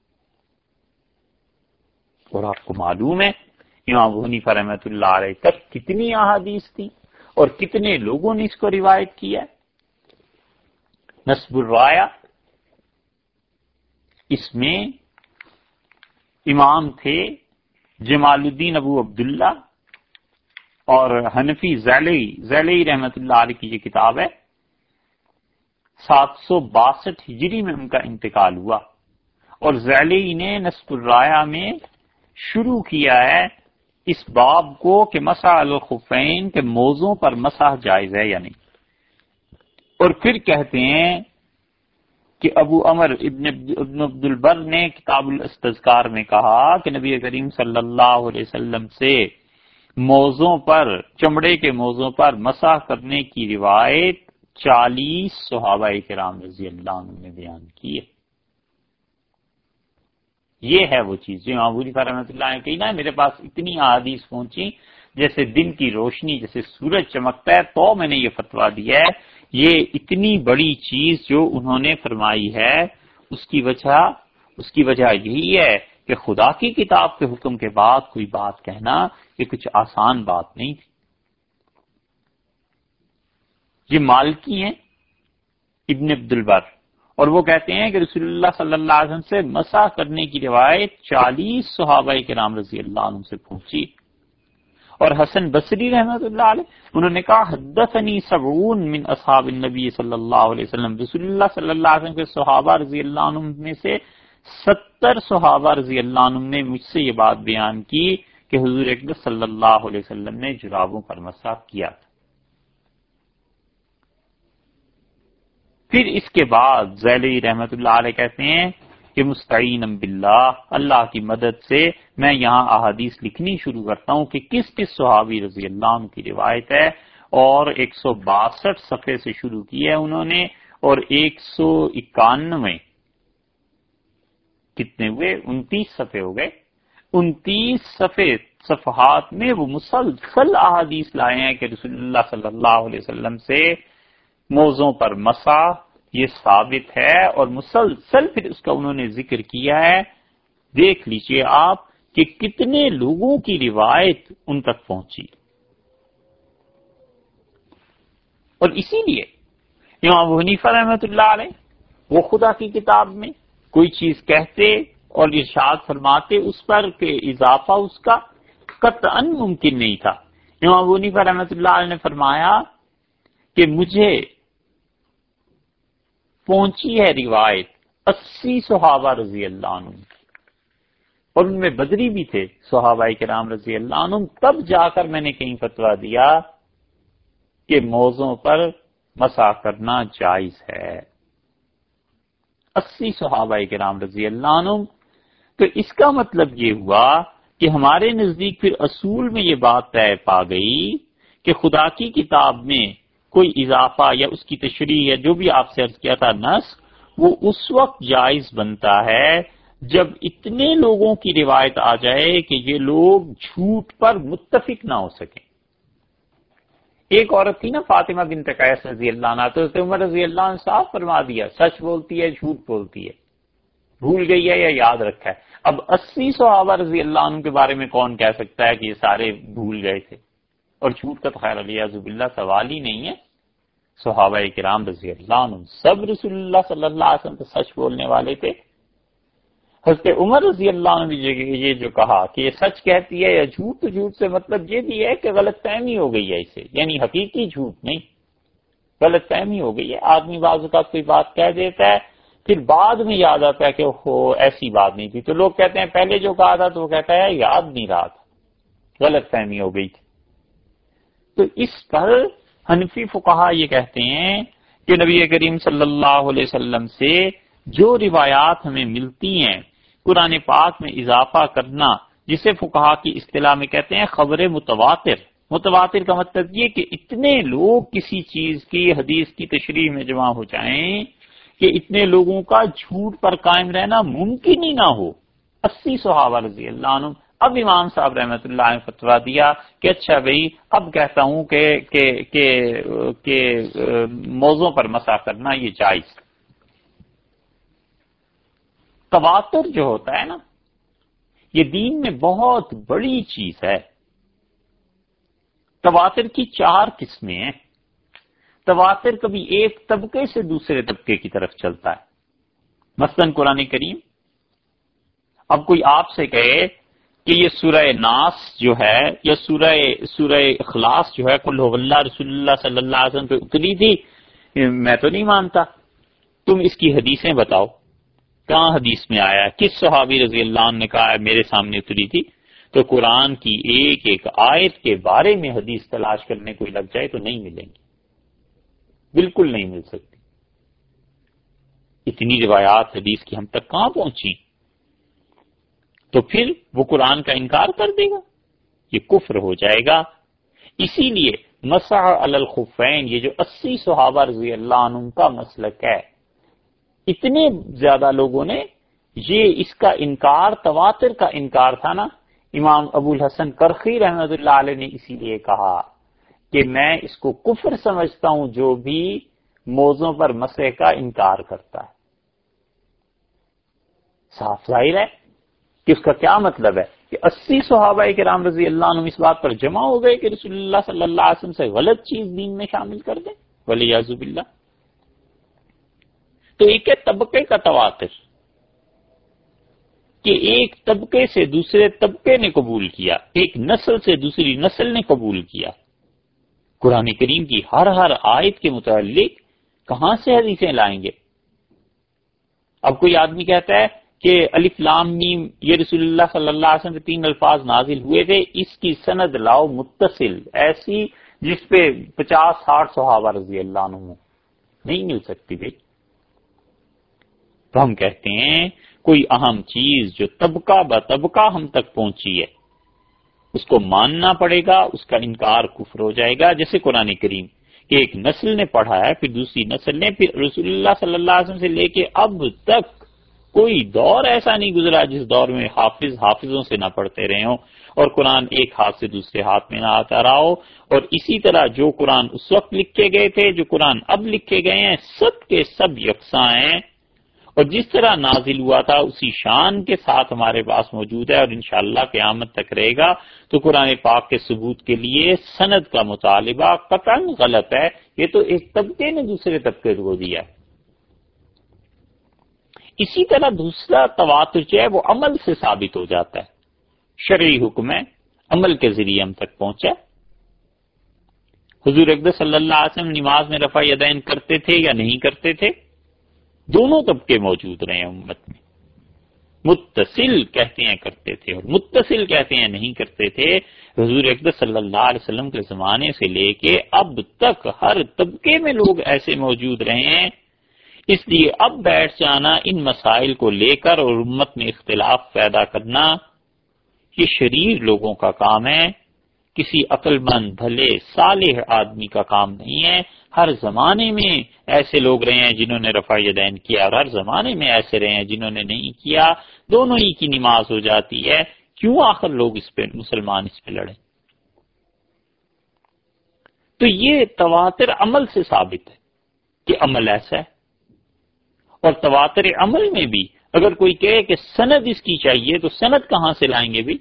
اور آپ کو معلوم ہے امام حنیفہ رحمۃ اللہ علیہ تک کتنی احادیث تھی اور کتنے لوگوں نے اس کو روایت کیا نصب الرایا اس میں امام تھے جمال الدین ابو عبداللہ اور حنفی زیلئی زیلئی رحمت اللہ علیہ کی یہ کتاب ہے۔ سات سو باسٹھ ہجری میں ان کا انتقال ہوا اور زیلئی نے نصب الرایا میں شروع کیا ہے اس باب کو کہ مسا الخفین کے موضوع پر مسا جائز ہے یا نہیں؟ اور پھر کہتے ہیں کہ ابو امر ابن ابن عبد البر نے کتاب الاستذکار میں کہا کہ نبی کریم صلی اللہ علیہ وسلم سے موضوع پر، چمڑے کے موضوع پر مسا کرنے کی روایت چالیس صحابہ کرام رضی اللہ عنہ نے بیان کی ہے۔ یہ ہے وہ چیز جو امام ابو رحمۃ اللہ نے کہی نا، میرے پاس اتنی احادیث پہنچی جیسے دن کی روشنی، جیسے سورج چمکتا ہے تو میں نے یہ فتوا دیا ہے۔ یہ اتنی بڑی چیز جو انہوں نے فرمائی ہے، اس کی وجہ، اس کی وجہ یہی ہے کہ خدا کی کتاب کے حکم کے بعد کوئی بات کہنا یہ کچھ آسان بات نہیں تھی۔ یہ مالکی ہیں ابن عبد البر اور وہ کہتے ہیں کہ رسول اللہ صلی اللہ علیہ وسلم سے مسا کرنے کی روایت چالیس صحابہ کے نام رضی اللہ عنہ سے پہنچی اور حسن بصری رحمت اللہ علیہ، انہوں نے کہا، حدثنی سبعون من اصحاب النبی صلی اللہ علیہ وسلم۔ رسول اللہ صلی اللہ علیہ وسلم کے صحابہ رضی اللہ عنہ میں سے ستر صحابہ رضی اللہ عنہ نے مجھ سے یہ بات بیان کی کہ حضور اکبر صلی اللہ علیہ وسلم نے جرابوں پر مسا کیا تھا پھر اس کے بعد ذیلی رحمت اللہ علیہ کہتے ہیں کہ مستعین باللہ، اللہ کی مدد سے میں یہاں احادیث لکھنی شروع کرتا ہوں کہ کس کس صحابی رضی اللہ عنہ کی روایت ہے اور ایک سو باسٹھ صفحے سے شروع کیا ہے انہوں نے اور ایک سو اکانوے۔ کتنے ہوئے؟ انتیس صفحے ہو گئے۔ انتیس صفحے، صفحات میں وہ مسلسل احادیث لائے ہیں کہ رسول اللہ صلی اللہ علیہ وسلم سے موضوع پر مسا، یہ ثابت ہے اور مسلسل پھر اس کا انہوں نے ذکر کیا ہے۔ دیکھ لیجیے آپ کہ کتنے لوگوں کی روایت ان تک پہنچی۔ اور اسی لیے امام حنیفہ رحمت اللہ علیہ وہ خدا کی کتاب میں کوئی چیز کہتے اور ارشاد فرماتے اس پر کہ اضافہ اس کا قطعا ممکن نہیں تھا۔ امام حنیفہ رحمت اللہ علیہ نے فرمایا کہ مجھے پہنچی ہے روایت اسی صحابہ رضی اللہ عنہ اور ان میں بدری بھی تھے صحابہ کرام رضی اللہ عنہ تب جا کر میں نے کہیں فتوا دیا کہ موضوع پر مسا کرنا جائز ہے۔ اسی صحابہ کرام رضی اللہ عنہ تو اس کا مطلب یہ ہوا کہ ہمارے نزدیک پھر اصول میں یہ بات طے پا گئی کہ خدا کی کتاب میں کوئی اضافہ یا اس کی تشریح یا جو بھی آپ سے عرض کیا تھا نس وہ اس وقت جائز بنتا ہے جب اتنے لوگوں کی روایت آ جائے کہ یہ لوگ جھوٹ پر متفق نہ ہو سکیں۔ ایک عورت تھی نا فاطمہ بن تقیس رضی اللہ عنہ، تو عمر رضی اللہ عنہ صاف فرما دیا، سچ بولتی ہے، جھوٹ بولتی ہے۔ بھول گئی ہے یا یاد رکھا ہے؟ اب اسی صحابہ رضی اللہ عنہ کے بارے میں کون کہہ سکتا ہے کہ یہ سارے بھول گئے تھے؟ اور جھوٹ کا تو خیر علی زب اللہ سوال ہی نہیں ہے۔ صحابہ کرام رضی اللہ عنہ سب رسول اللہ صلی اللہ علیہ وسلم سچ بولنے والے تھے۔ حضرت عمر رضی اللہ عنہ نے یہ جو کہا کہ یہ سچ کہتی ہے یا جھوٹ تو جھوٹ سے مطلب یہ بھی ہے کہ غلط فہمی ہو گئی ہے اسے یعنی حقیقی جھوٹ نہیں۔ غلط فہمی ہو گئی ہے۔ آدمی بعض اوقات کوئی بات کہہ دیتا ہے، پھر بعد میں یاد آتا ہے کہ ہو ایسی بات نہیں تھی۔ تو لوگ کہتے ہیں پہلے جو کہا تھا تو وہ کہتا ہے، یاد نہیں رہا تھا۔ غلط فہمی ہو گئی تھی۔ تو اس پر حنفی فکہ یہ کہتے ہیں کہ نبی کریم صلی اللہ علیہ وسلم سے جو روایات ہمیں ملتی ہیں، قرآن پاک میں اضافہ کرنا، جسے فکہ کی اصطلاح میں کہتے ہیں خبر متواتر۔ متواتر کا مطلب یہ کہ اتنے لوگ کسی چیز کی، حدیث کی تشریح میں جمع ہو جائیں کہ اتنے لوگوں کا جھوٹ پر قائم رہنا ممکن ہی نہ ہو۔ اسی صحابہ رضی اللہ عنہ اب امام صاحب رحمت اللہ نے فتوا دیا کہ اچھا بھائی اب کہتا ہوں کہ کہ, کہ, کہ موضوع پر مسا کرنا یہ جائز۔ تواتر جو ہوتا ہے نا یہ دین میں بہت بڑی چیز ہے۔ تواتر کی چار قسمیں ہیں۔ تواتر کبھی ایک طبقے سے دوسرے طبقے کی طرف چلتا ہے۔ مثلا قرآن کریم اب کوئی آپ سے کہے کہ یہ سورہ ناس جو ہے، یا سورہ سورہ اخلاص جو ہے کل اللہ رسول اللہ صلی اللہ علیہ وسلم پہ اتری تھی میں تو نہیں مانتا۔ تم اس کی حدیثیں بتاؤ۔ کہاں حدیث میں آیا کس صحابی رضی اللہ عنہ نے کہا ہے، میرے سامنے اتری تھی۔ تو قرآن کی ایک ایک آیت کے بارے میں حدیث تلاش کرنے کو لگ جائے تو نہیں ملیں گی۔ بالکل نہیں مل سکتی۔ اتنی روایات حدیث کی ہم تک کہاں پہنچی؟ تو پھر وہ قرآن کا انکار کر دے گا، یہ کفر ہو جائے گا۔ اسی لیے مسح الخفین، یہ جو اسی صحابہ رضی اللہ عنہ کا مسلک ہے، اتنے زیادہ لوگوں نے یہ اس کا انکار، تواتر کا انکار تھا نا۔ امام ابو الحسن کرخی رحمت اللہ علیہ نے اسی لیے کہا کہ میں اس کو کفر سمجھتا ہوں جو بھی موضوع پر مسئلے کا انکار کرتا ہے۔ صاف ظاہر ہے۔ کہ اس کا کیا مطلب ہے کہ اسی صحابہ کے رام رضی اللہ عنہ اس بات پر جمع ہو گئے کہ رسول اللہ صلی اللہ علیہ وسلم سے غلط چیز دین میں شامل کر دیں۔ ولی یازب اللہ تو ایک ہے طبقے کا تواتر۔ کہ ایک طبقے سے دوسرے طبقے نے قبول کیا، ایک نسل سے دوسری نسل نے قبول کیا۔ قرآن کریم کی ہر ہر آیت کے متعلق کہاں سے حدیثیں لائیں گے؟ اب کوئی آدمی کہتا ہے کہ الف لام نیم یہ رسول اللہ صلی اللہ علیہ وسلم کے تین الفاظ نازل ہوئے تھے، اس کی سند لاؤ متصل، ایسی جس پہ پچاس ساٹھ صحابہ رضی اللہ عنہ نہیں مل سکتی بھائی تو ہم کہتے ہیں، کوئی اہم چیز جو طبقہ ب طبقہ ہم تک پہنچی ہے، اس کو ماننا پڑے گا، اس کا انکار کفر ہو جائے گا۔ جیسے قرآن کریم کہ ایک نسل نے پڑھا ہے، پھر دوسری نسل نے، پھر رسول اللہ صلی اللہ علیہ وسلم سے لے کے اب تک کوئی دور ایسا نہیں گزرا جس دور میں حافظ حافظوں سے نہ پڑھتے رہے ہوں اور قرآن ایک ہاتھ سے دوسرے ہاتھ میں نہ آتا رہا ہو۔ اور اسی طرح جو قرآن اس وقت لکھے گئے تھے، جو قرآن اب لکھے گئے ہیں، سب کے سب یکساں ہیں۔ اور جس طرح نازل ہوا تھا، اسی شان کے ساتھ ہمارے پاس موجود ہے اور انشاءاللہ قیامت تک رہے گا۔ تو قرآن پاک کے ثبوت کے لیے سند کا مطالبہ قطن غلط ہے۔ یہ تو ایک طبقے نے دوسرے طبقے کو دیا۔ ہے اسی طرح دوسرا تواتر جو ہے وہ عمل سے ثابت ہو جاتا ہے۔ شرعی حکم ہے، عمل کے ذریعے ہم تک پہنچا۔ حضور اقدس صلی اللہ علیہ وسلم نماز میں رفع یدین کرتے تھے یا نہیں کرتے تھے؟ دونوں طبقے موجود رہے ہیں امت میں۔ متصل کہتے ہیں کرتے تھے اور متصل کہتے ہیں نہیں کرتے تھے۔ حضور اقدس صلی اللہ علیہ وسلم کے زمانے سے لے کے اب تک ہر طبقے میں لوگ ایسے موجود رہے ہیں۔ اس لیے اب بیٹھ جانا ان مسائل کو لے کر اور امت میں اختلاف پیدا کرنا یہ شریر لوگوں کا کام ہے۔ کسی عقل مند بھلے، صالح آدمی کا کام نہیں ہے۔ ہر زمانے میں ایسے لوگ رہے ہیں جنہوں نے رفا دین کیا اور ہر زمانے میں ایسے رہے ہیں جنہوں نے نہیں کیا۔ دونوں ہی کی نماز ہو جاتی ہے۔ کیوں آخر لوگ اس پہ، مسلمان اس پہ لڑے تو یہ تواتر عمل سے ثابت ہے کہ عمل ایسا ہے۔ اور تواتر عمل میں بھی۔ اگر کوئی کہے کہ سند اس کی چاہیے تو سند کہاں سے لائیں گے بھی؟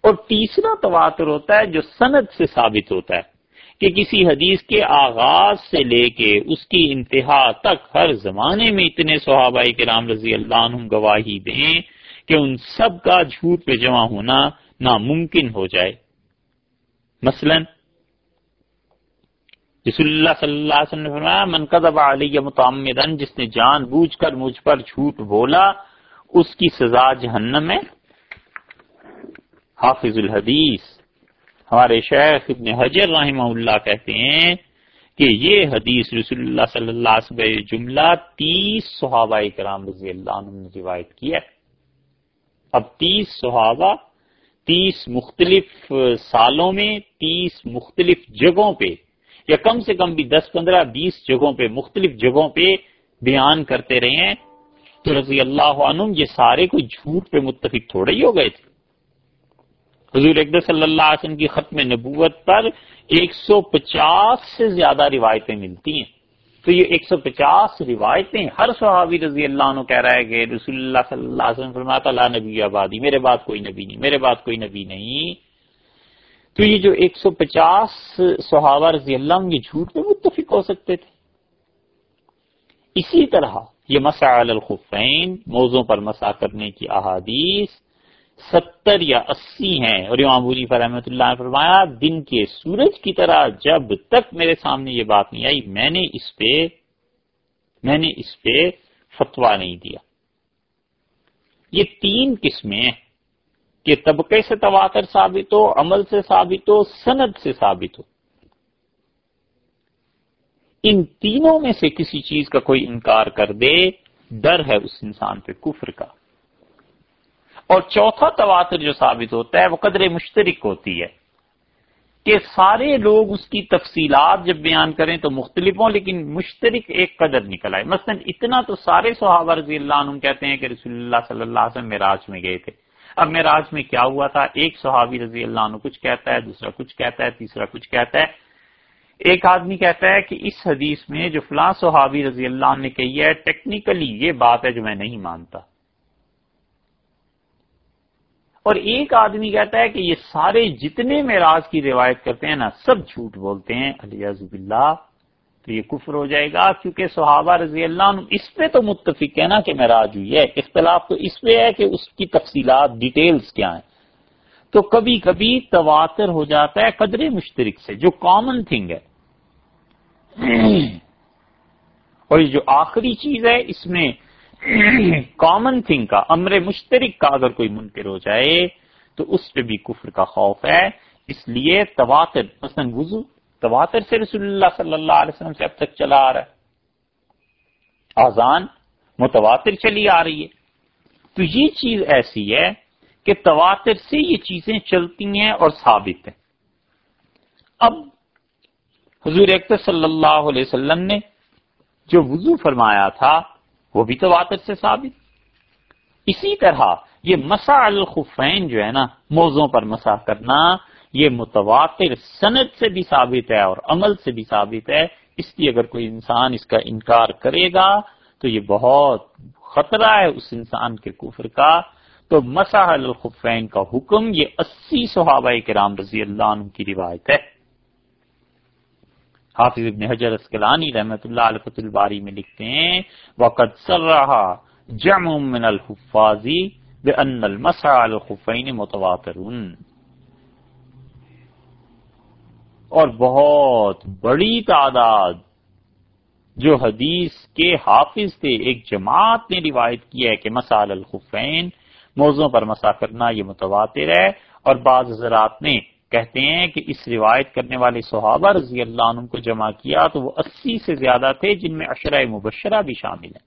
اور تیسرا تواتر ہوتا ہے جو سند سے ثابت ہوتا ہے کہ کسی حدیث کے آغاز سے لے کے اس کی انتہا تک ہر زمانے میں اتنے صحابہ کے رام رضی اللہ عنہ گواہی دیں کہ ان سب کا جھوٹ پہ جمع ہونا ناممکن ہو جائے۔ مثلا رسول اللہ صلی اللہ علیہ وسلم نے فرمایا، من قذب علی متعمدن جس نے جان بوجھ کر مجھ پر جھوٹ بولا، اس کی سزا جہنم ہے حافظ الحدیث۔ ہمارے شیخ ابن حجر رحمہ اللہ کہتے ہیں کہ یہ حدیث رسول اللہ صلی اللہ علیہ وسلم جملہ تیس صحابہ کرام رضی اللہ عنہ نے روایت کیا ہے۔ اب تیس صحابہ تیس مختلف سالوں میں، تیس مختلف جگہوں پہ یا کم سے کم بھی دس پندرہ بیس جگہوں پہ، مختلف جگہوں پہ بیان کرتے رہے ہیں۔ تو رضی اللہ عنہ یہ سارے کوئی جھوٹ پہ متفق تھوڑے ہی ہو گئے تھے۔ حضور اقدر صلی اللہ علیہ وسلم کی ختم نبوت پر ایک سو پچاس سے زیادہ روایتیں ملتی ہیں۔ تو یہ ایک سو پچاس روایتیں ہر صحابی رضی اللہ عنہ کہہ رہا ہے کہ رسول اللہ صلی اللہ علیہ وسلم فرماتا اللہ نبی آبادی میرے بعد کوئی نبی نہیں، میرے بعد کوئی نبی نہیں۔ تو یہ جو ایک سو پچاس صحابہ رضی اللہ عنہ یہ جھوٹ میں متفق ہو سکتے تھے۔ اسی طرح یہ مسا الخفین، موضوع پر مسا کرنے کی احادیث ستر یا اسی ہیں۔ اور امام بولی فرحمۃ اللہ نے فرمایا، دن کے سورج کی طرح جب تک میرے سامنے یہ بات نہیں آئی، میں نے اس پہ، میں نے اس پہ فتوا نہیں دیا۔ یہ تین قسمیں کہ طبقے سے تواتر ثابت ہو، عمل سے ثابت ہو، سند سے ثابت ہو۔ ان تینوں میں سے کسی چیز کا کوئی انکار کر دے، ڈر ہے اس انسان پہ کفر کا۔ اور چوتھا تواتر جو ثابت ہوتا ہے، وہ قدر مشترک ہوتی ہے کہ سارے لوگ اس کی تفصیلات جب بیان کریں تو مختلف ہوں، لیکن مشترک ایک قدر نکل آئے۔ مثلا اتنا تو سارے صحابہ رضی اللہ عنہ کہتے ہیں کہ رسول اللہ صلی اللہ علیہ وسلم میراج میں گئے تھے۔ اب میراج میں کیا ہوا تھا؟ ایک صحابی رضی اللہ عنہ کچھ کہتا ہے، دوسرا کچھ کہتا ہے، تیسرا کچھ کہتا ہے۔ ایک آدمی کہتا ہے کہ اس حدیث میں جو فلاں صحابی رضی اللہ عنہ نے کہی ہے ٹیکنیکلی یہ بات ہے جو میں نہیں مانتا۔ اور ایک آدمی کہتا ہے کہ یہ سارے جتنے معراج کی روایت کرتے ہیں نا، سب جھوٹ بولتے ہیں۔ علی اللہ تو یہ کفر ہو جائے گا کیونکہ صحابہ رضی اللہ عنہ اس پہ تو متفق ہے نا کہ معراج ہوئی ہے، اختلاف تو اس پہ ہے کہ اس کی تفصیلات ڈیٹیلز کیا ہیں۔ تو کبھی کبھی تواتر ہو جاتا ہے قدر مشترک سے، جو کامن تھنگ ہے۔ اور یہ جو آخری چیز ہے، اس میں کامن تھنگ کا، امر مشترک کا اگر کوئی منکر ہو جائے، تو اس پہ بھی کفر کا خوف ہے۔ اس لیے تواتر، مثلا وضو تواتر سے رسول اللہ صلی اللہ علیہ وسلم سے اب تک چلا آ رہا ہے۔ آزان متواتر چلی آ رہی ہے۔ تو یہ چیز ایسی ہے کہ تواتر سے یہ چیزیں چلتی ہیں اور ثابت ہیں۔ اب حضور اکتر صلی اللہ علیہ وسلم نے جو وضو فرمایا تھا، وہ بھی تواتر سے ثابت۔ اسی طرح یہ مسا الخفین جو ہے نا، موزوں پر مسا کرنا یہ متواتر صنعت سے بھی ثابت ہے اور عمل سے بھی ثابت ہے۔ اس لیے اگر کوئی انسان اس کا انکار کرے گا تو یہ بہت خطرہ ہے اس انسان کے کفر کا۔ تو مساح الخفین کا حکم یہ اسی صحابہ کرام رضی اللہ عنہ کی روایت ہے۔ حافظ ابن حجر اسکلانی رحمت اللہ علیہ الباری میں لکھتے ہیں وقت سر رہا جم من الحفاظی بأن المسح الخفین متواتر۔ اور بہت بڑی تعداد جو حدیث کے حافظ تھے، ایک جماعت نے روایت کیا ہے کہ مسال الخفین، موضوع پر مسا کرنا یہ متواتر ہے اور بعض حضرات نے کہتے ہیں کہ اس روایت کرنے والے صحابہ رضی اللہ عنہ کو جمع کیا تو وہ اسی سے زیادہ تھے جن میں اشرۂ مبشرہ بھی شامل ہیں۔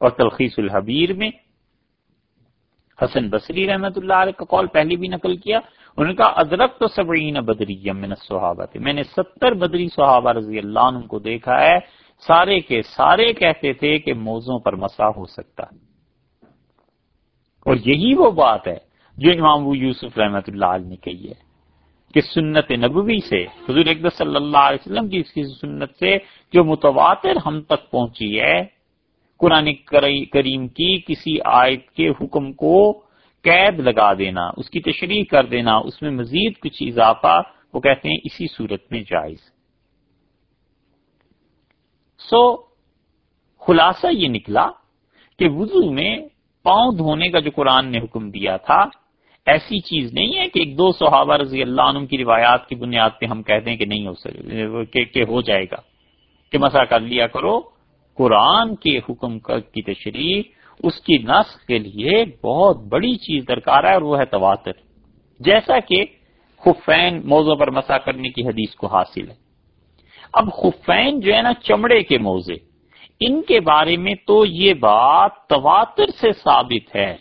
اور تلخیص الحبیر میں حسن بصری رحمت اللہ علیہ کا قول پہلے بھی نقل کیا انہوں نے کہا ادرک تو سبعین بدری من صحابہ تھے۔ میں نے ستر بدری صحابہ رضی اللہ عنہ کو دیکھا ہے۔ سارے کے سارے کہتے تھے کہ موزوں پر مسا ہو سکتا۔ ہے اور یہی وہ بات ہے جو امام یوسف رحمت اللہ علیہ نے کہی ہے کہ سنت نبوی سے، حضور اقدس صلی اللہ علیہ وسلم کی اس کی سنت سے جو متواتر ہم تک پہنچی ہے، قرآن کریم کی کسی آیت کے حکم کو قید لگا دینا، اس کی تشریح کر دینا، اس میں مزید کچھ اضافہ، وہ کہتے ہیں اسی صورت میں جائز۔ سو خلاصہ یہ نکلا کہ وضو میں پاؤں دھونے کا جو قرآن نے حکم دیا تھا، ایسی چیز نہیں ہے کہ ایک دو صحابہ رضی اللہ عنہ کی روایات کی بنیاد پہ ہم کہتے ہیں کہ نہیں ہو سکے کہ ہو جائے گا۔ کہ مسا کر لیا کرو، قرآن کے حکم کی تشریح اس کی نسخ کے لیے بہت بڑی چیز درکار ہے اور وہ ہے تواتر۔ جیسا کہ خفین موضوع پر مسا کرنے کی حدیث کو حاصل ہے۔ اب خفین جو ہے نا چمڑے کے موزے ان کے بارے میں تو یہ بات تواتر سے ثابت ہے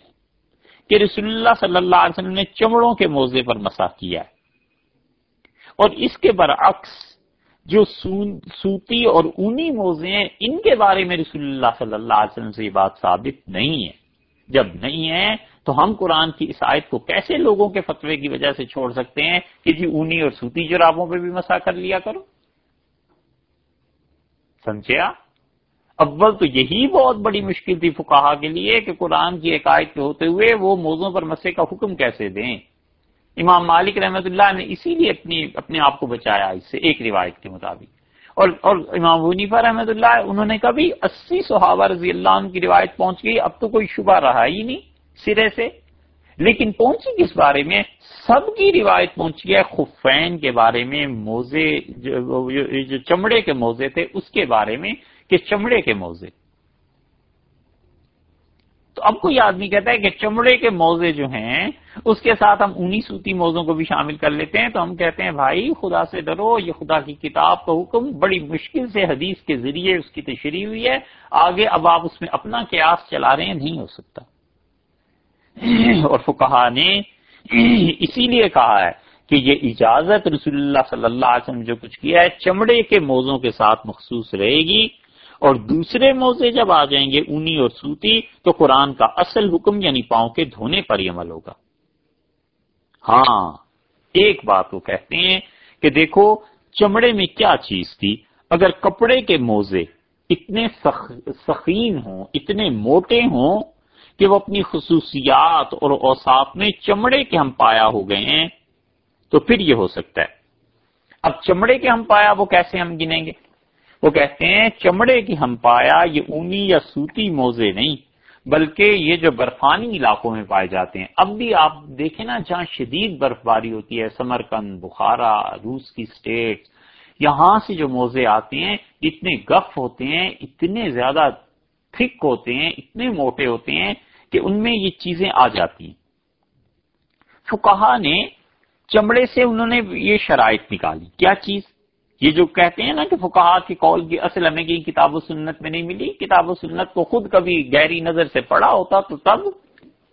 کہ رسول اللہ صلی اللہ علیہ وسلم نے چمڑوں کے موزے پر مسا کیا ہے۔ اور اس کے برعکس جو سوتی اور اونی موزے ہیں، ان کے بارے میں رسول اللہ صلی اللہ علیہ وسلم سے یہ بات ثابت نہیں ہے۔ جب نہیں ہے، تو ہم قرآن کی اس آیت کو کیسے لوگوں کے فتوے کی وجہ سے چھوڑ سکتے ہیں کہ جی اونی اور سوتی جرابوں پہ بھی مسا کر لیا کرو؟ سمجھے اول تو یہی بہت بڑی مشکل تھی فکاہا کے لیے کہ قرآن کی ایک آیت کے ہوتے ہوئے وہ موضوع پر مسے کا حکم کیسے دیں؟ امام مالک رحمت اللہ نے اسی لیے اپنی اپنے آپ کو بچایا اس سے ایک روایت کے مطابق۔ اور اور امام ونیفا رحمت اللہ انہوں نے کبھی اسی صحابہ رضی اللہ عنہ کی روایت پہنچ گئی، اب تو کوئی شبہ رہا ہی نہیں سرے سے۔ لیکن پہنچی کس بارے میں؟ سب کی روایت پہنچی ہے خفین کے بارے میں، موزے جو چمڑے کے موزے تھے، اس کے بارے میں کہ چمڑے کے موزے۔ تو اب کوئی آدمی کہتا ہے کہ چمڑے کے موزے جو ہیں، اس کے ساتھ ہم اونی سوتی موزوں کو بھی شامل کر لیتے ہیں تو ہم کہتے ہیں، بھائی خدا سے ڈرو، یہ خدا کی کتاب کا حکم بڑی مشکل سے حدیث کے ذریعے اس کی تشریح ہوئی ہے۔ آگے اب آپ اس میں اپنا قیاس چلا رہے ہیں، نہیں ہو سکتا۔ اور فکہ نے اسی لیے کہا ہے کہ یہ اجازت رسول اللہ صلی اللہ علیہ وسلم جو کچھ کیا ہے، چمڑے کے موزوں کے ساتھ مخصوص رہے گی۔ اور دوسرے موزے جب آ جائیں گے اونی اور سوتی، تو قرآن کا اصل حکم یعنی پاؤں کے دھونے پر ہی عمل ہوگا۔ ہاں ایک بات وہ کہتے ہیں کہ دیکھو، چمڑے میں کیا چیز تھی؟ اگر کپڑے کے موزے اتنے سخین ہوں، اتنے موٹے ہوں کہ وہ اپنی خصوصیات اور اوساف میں چمڑے کے ہم پایا ہو گئے ہیں، تو پھر یہ ہو سکتا ہے۔ اب چمڑے کے ہم پایا، وہ کیسے ہم گنیں گے؟ وہ کہتے ہیں، چمڑے کی ہم پایا، یہ اونی یا سوتی موزے نہیں، بلکہ یہ جو برفانی علاقوں میں پائے جاتے ہیں۔ اب بھی آپ دیکھیں نا، جہاں شدید برف باری ہوتی ہے، سمرکند، بخارا، روس کی اسٹیٹ یہاں سے جو موزے آتے ہیں، اتنے گف ہوتے ہیں، اتنے زیادہ تھک ہوتے ہیں، اتنے موٹے ہوتے ہیں کہ ان میں یہ چیزیں آ جاتی ہیں۔ فکہ نے چمڑے سے انہوں نے یہ شرائط نکالی۔ کیا چیز؟ یہ جو کہتے ہیں نا کہ فکاہات کی قول کی اصل ہمیں کی کتاب و سنت میں نہیں ملی، کتاب و سنت کو خود کبھی گہری نظر سے پڑھا ہوتا تو تب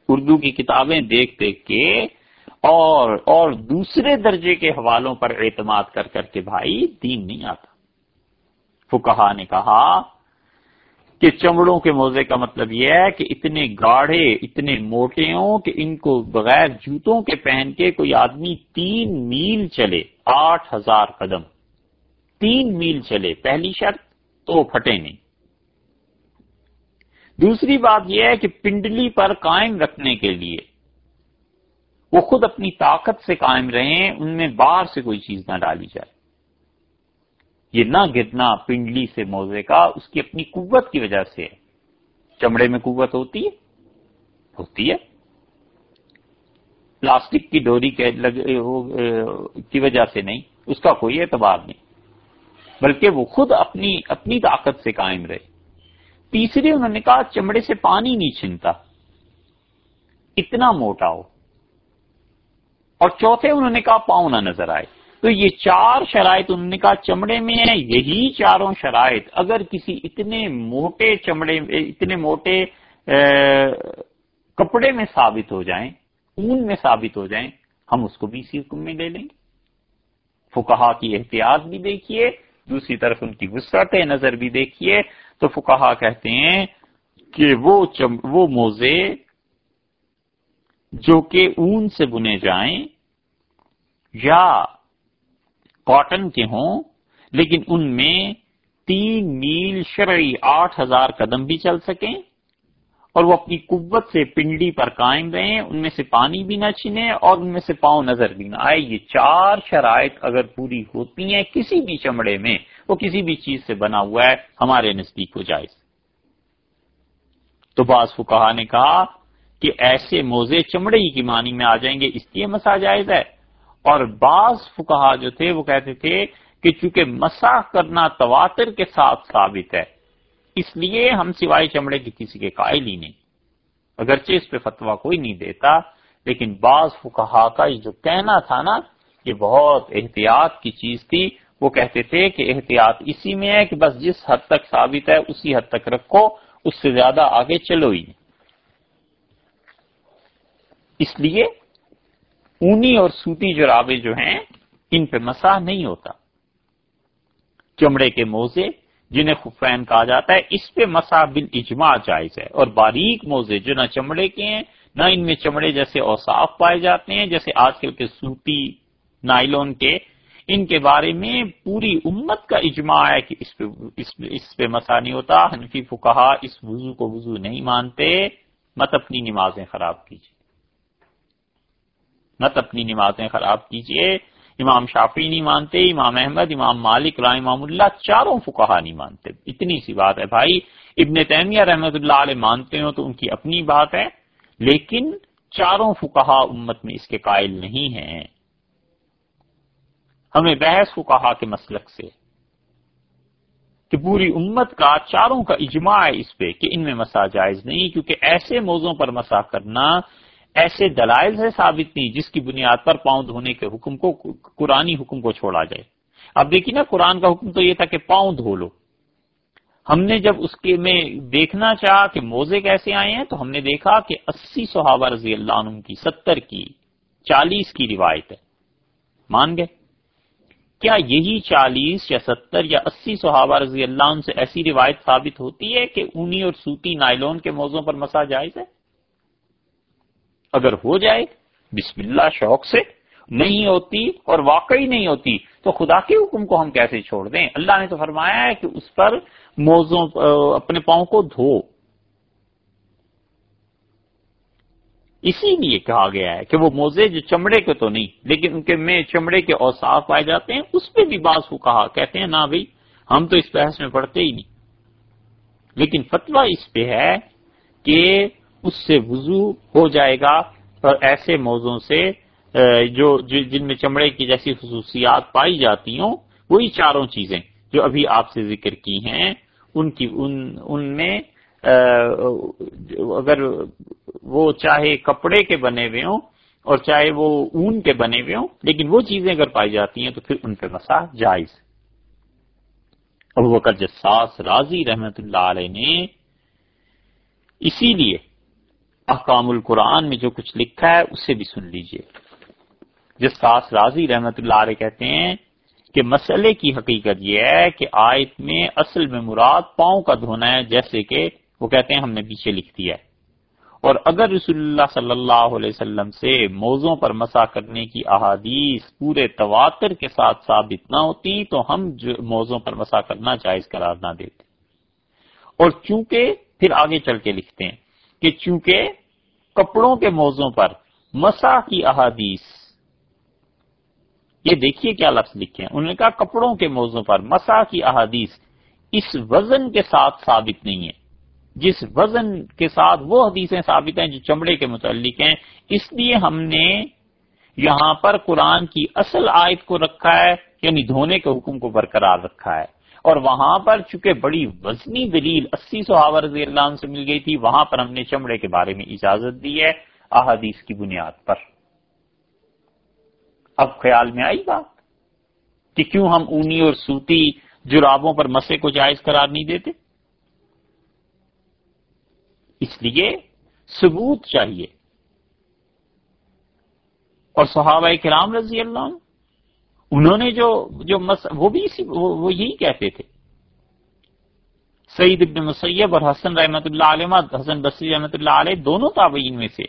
اردو کی کتابیں دیکھ دیکھ کے اور اور دوسرے درجے کے حوالوں پر اعتماد کر کر کے بھائی دین نہیں آتا۔ فکہ نے کہا کہ چمڑوں کے موزے کا مطلب یہ ہے کہ اتنے گاڑھے، اتنے موٹے ہوں کہ ان کو بغیر جوتوں کے پہن کے کوئی آدمی تین میل چلے، آٹھ ہزار قدم۔ تین میل چلے، پہلی شرط تو پھٹے نہیں۔ دوسری بات یہ ہے کہ پنڈلی پر قائم رکھنے کے لیے وہ خود اپنی طاقت سے قائم رہیں، ان میں باہر سے کوئی چیز نہ ڈالی جائے۔ یہ نہ گرنا پنڈلی سے موزے کا، اس کی اپنی قوت کی وجہ سے ہے۔ چمڑے میں قوت ہوتی ہے؟ ہوتی ہے۔ پلاسٹک کی ڈوری کی وجہ سے نہیں، اس کا کوئی اعتبار نہیں۔ بلکہ وہ خود اپنی اپنی طاقت سے قائم رہے۔ تیسری، انہوں نے کہا، چمڑے سے پانی نہیں چھنتا، اتنا موٹا ہو۔ اور چوتھے، انہوں نے کہا، پاؤں نہ نظر آئے۔ تو یہ چار شرائط، انہوں نے کہا، چمڑے میں ہے یہی چاروں شرائط۔ اگر کسی اتنے موٹے چمڑے، اتنے موٹے کپڑے میں ثابت ہو جائیں اون میں ثابت ہو جائیں، ہم اس کو بھی اسی حکم میں لے لیں۔ گے فکہ کی احتیاط بھی دیکھیے دوسری طرف ان کی وسعت نظر بھی دیکھیے تو فکہ کہتے ہیں کہ وہ چم، وہ موزے جو کہ اون سے بنے جائیں یا کاٹن کے ہوں، لیکن ان میں تین میل شرعی آٹھ ہزار قدم بھی چل سکیں۔ اور وہ اپنی قوت سے پنڈی پر قائم رہیں، ان میں سے پانی بھی نہ چھنے اور ان میں سے پاؤں نظر بھی نہ آئے۔ یہ چار شرائط اگر پوری ہوتی ہیں کسی بھی چمڑے میں، وہ کسی بھی چیز سے بنا ہوا ہے، ہمارے نزدیک ہو جائز۔ تو بعض فکہ نے کہا کہ ایسے موزے چمڑے ہی کی معنی میں آ جائیں گے، اس لیے مسا جائز ہے۔ اور بعض فکہ جو تھے، وہ کہتے تھے کہ چونکہ مساح کرنا تواتر کے ساتھ ثابت ہے اس لیے ہم سوائے چمڑے کے کسی کے قائل ہی نہیں۔ اگرچہ اس پہ فتوا کوئی نہیں دیتا، لیکن بعض فکہ کا جو کہنا تھا نا، یہ بہت احتیاط کی چیز تھی۔ وہ کہتے تھے کہ احتیاط اسی میں ہے کہ بس جس حد تک ثابت ہے، اسی حد تک رکھو، اس سے زیادہ آگے چلو ہی نہیں۔ اس لیے اونی اور سوتی جرابے جو ہیں، ان پہ مسا نہیں ہوتا۔ چمڑے کے موزے جنہیں خفین کہا جاتا ہے اس پہ مسا بن اجماع جائز ہے۔ اور باریک موزے جو نہ چمڑے کے ہیں نہ ان میں چمڑے جیسے اوساف پائے جاتے ہیں جیسے آج کل کے سوتی نائلون کے۔ ان کے بارے میں پوری امت کا اجماع ہے کہ اس پہ اس پہ, اس پہ مسا نہیں ہوتا۔ حنفی فکہ اس وضو کو وضو نہیں مانتے۔ مت اپنی نمازیں خراب کیجیے مت اپنی نمازیں خراب کیجیے امام شافی نہیں مانتے، امام احمد، امام مالک، رائے امام اللہ، چاروں فکہ نہیں مانتے۔ اتنی سی بات ہے بھائی، ابن تیمیہ رحمت اللہ علیہ مانتے ہو تو ان کی اپنی بات ہے، لیکن چاروں فکہ امت میں اس کے قائل نہیں ہیں۔ ہمیں بحث فکہ کے مسلک سے کہ پوری امت کا چاروں کا اجماع ہے اس پہ کہ ان میں مسا جائز نہیں، کیونکہ ایسے موضوع پر مسا کرنا ایسے دلائل سے ثابت نہیں جس کی بنیاد پر پاؤں دھونے کے حکم کو قرآن حکم کو چھوڑا جائے۔ اب دیکھیے نا، قرآن کا حکم تو یہ تھا کہ پاؤں دھو لو۔ ہم نے جب اس کے میں دیکھنا چاہا کہ موزے کیسے آئے ہیں، تو ہم نے دیکھا کہ اسی صحابہ رضی اللہ عنہ کی، ستر کی، چالیس کی روایت ہے۔ مان گئے؟ کیا یہی چالیس یا ستر یا اسی صحابہ رضی اللہ عنہ سے ایسی روایت ثابت ہوتی ہے کہ اونی اور سوتی نائلون کے موضوع پر مسا جائز ہے؟ اگر ہو جائے، بسم اللہ شوق سے نہیں ہوتی اور واقعی نہیں ہوتی، تو خدا کے حکم کو ہم کیسے چھوڑ دیں؟ اللہ نے تو فرمایا ہے کہ اس پر موزوں اپنے پاؤں کو دھو۔ اسی لیے کہا گیا ہے کہ وہ موزے جو چمڑے کے تو نہیں، لیکن ان کے میں چمڑے کے اوساف پائے جاتے ہیں، اس پہ بھی باس کو کہا کہتے ہیں، نہ بھائی ہم تو اس بحث میں پڑھتے ہی نہیں۔ لیکن فتویٰ اس پہ ہے کہ اس سے وضو ہو جائے گا اور ایسے موضوع سے جو جن میں چمڑے کی جیسی خصوصیات پائی جاتی ہوں، وہی چاروں چیزیں جو ابھی آپ سے ذکر کی ہیں، ان کی، ان ان میں اگر وہ چاہے کپڑے کے بنے ہوئے ہوں اور چاہے وہ اون کے بنے ہوئے ہوں، لیکن وہ چیزیں اگر پائی جاتی ہیں تو پھر ان پہ مسا جائز ابو بکر جساس راضی رحمت اللہ علیہ نے اسی لیے احکام القرآن میں جو کچھ لکھا ہے، اسے بھی سن لیجیے۔ جس خاص راضی رحمت اللہ علیہ کہتے ہیں کہ مسئلے کی حقیقت یہ ہے کہ آیت میں اصل میں مراد پاؤں کا دھونا ہے، جیسے کہ وہ کہتے ہیں ہم نے پیچھے لکھ دیا ہے۔ اور اگر رسول اللہ صلی اللہ علیہ وسلم سے موزوں پر مسا کرنے کی احادیث پورے تواتر کے ساتھ ثابت نہ ہوتی، تو ہم موزوں پر مسا کرنا جائز قرار نہ دیتے۔ اور چونکہ پھر آگے چل کے لکھتے ہیں کہ چونکہ کپڑوں کے موزوں پر مسا کی احادیث، یہ دیکھیے کیا لفظ لکھے ہیں۔ انہوں نے کہا کپڑوں کے موضوع پر مسا کی احادیث اس وزن کے ساتھ ثابت نہیں ہے جس وزن کے ساتھ وہ حدیثیں ثابت ہیں جو چمڑے کے متعلق ہیں، اس لیے ہم نے یہاں پر قرآن کی اصل آیت کو رکھا ہے یعنی دھونے کے حکم کو برقرار رکھا ہے۔ اور وہاں پر چونکہ بڑی وزنی دلیل اسی سو رضی اللہ عنہ سے مل گئی تھی، وہاں پر ہم نے چمڑے کے بارے میں اجازت دی ہے احادیث کی بنیاد پر۔ اب خیال میں آئی بات کہ کیوں ہم اونی اور سوتی جرابوں پر مسے کو جائز قرار نہیں دیتے؟ اس لیے ثبوت چاہیے۔ اور صحابہ کرام رضی اللہ عنہ انہوں نے جو جو مس، وہ بھی اسی، وہ یہی کہتے تھے۔ سعید ابن مسیب اور حسن رحمت اللہ علیہ حسن بصری رحمت اللہ علیہ دونوں تابعین میں سے۔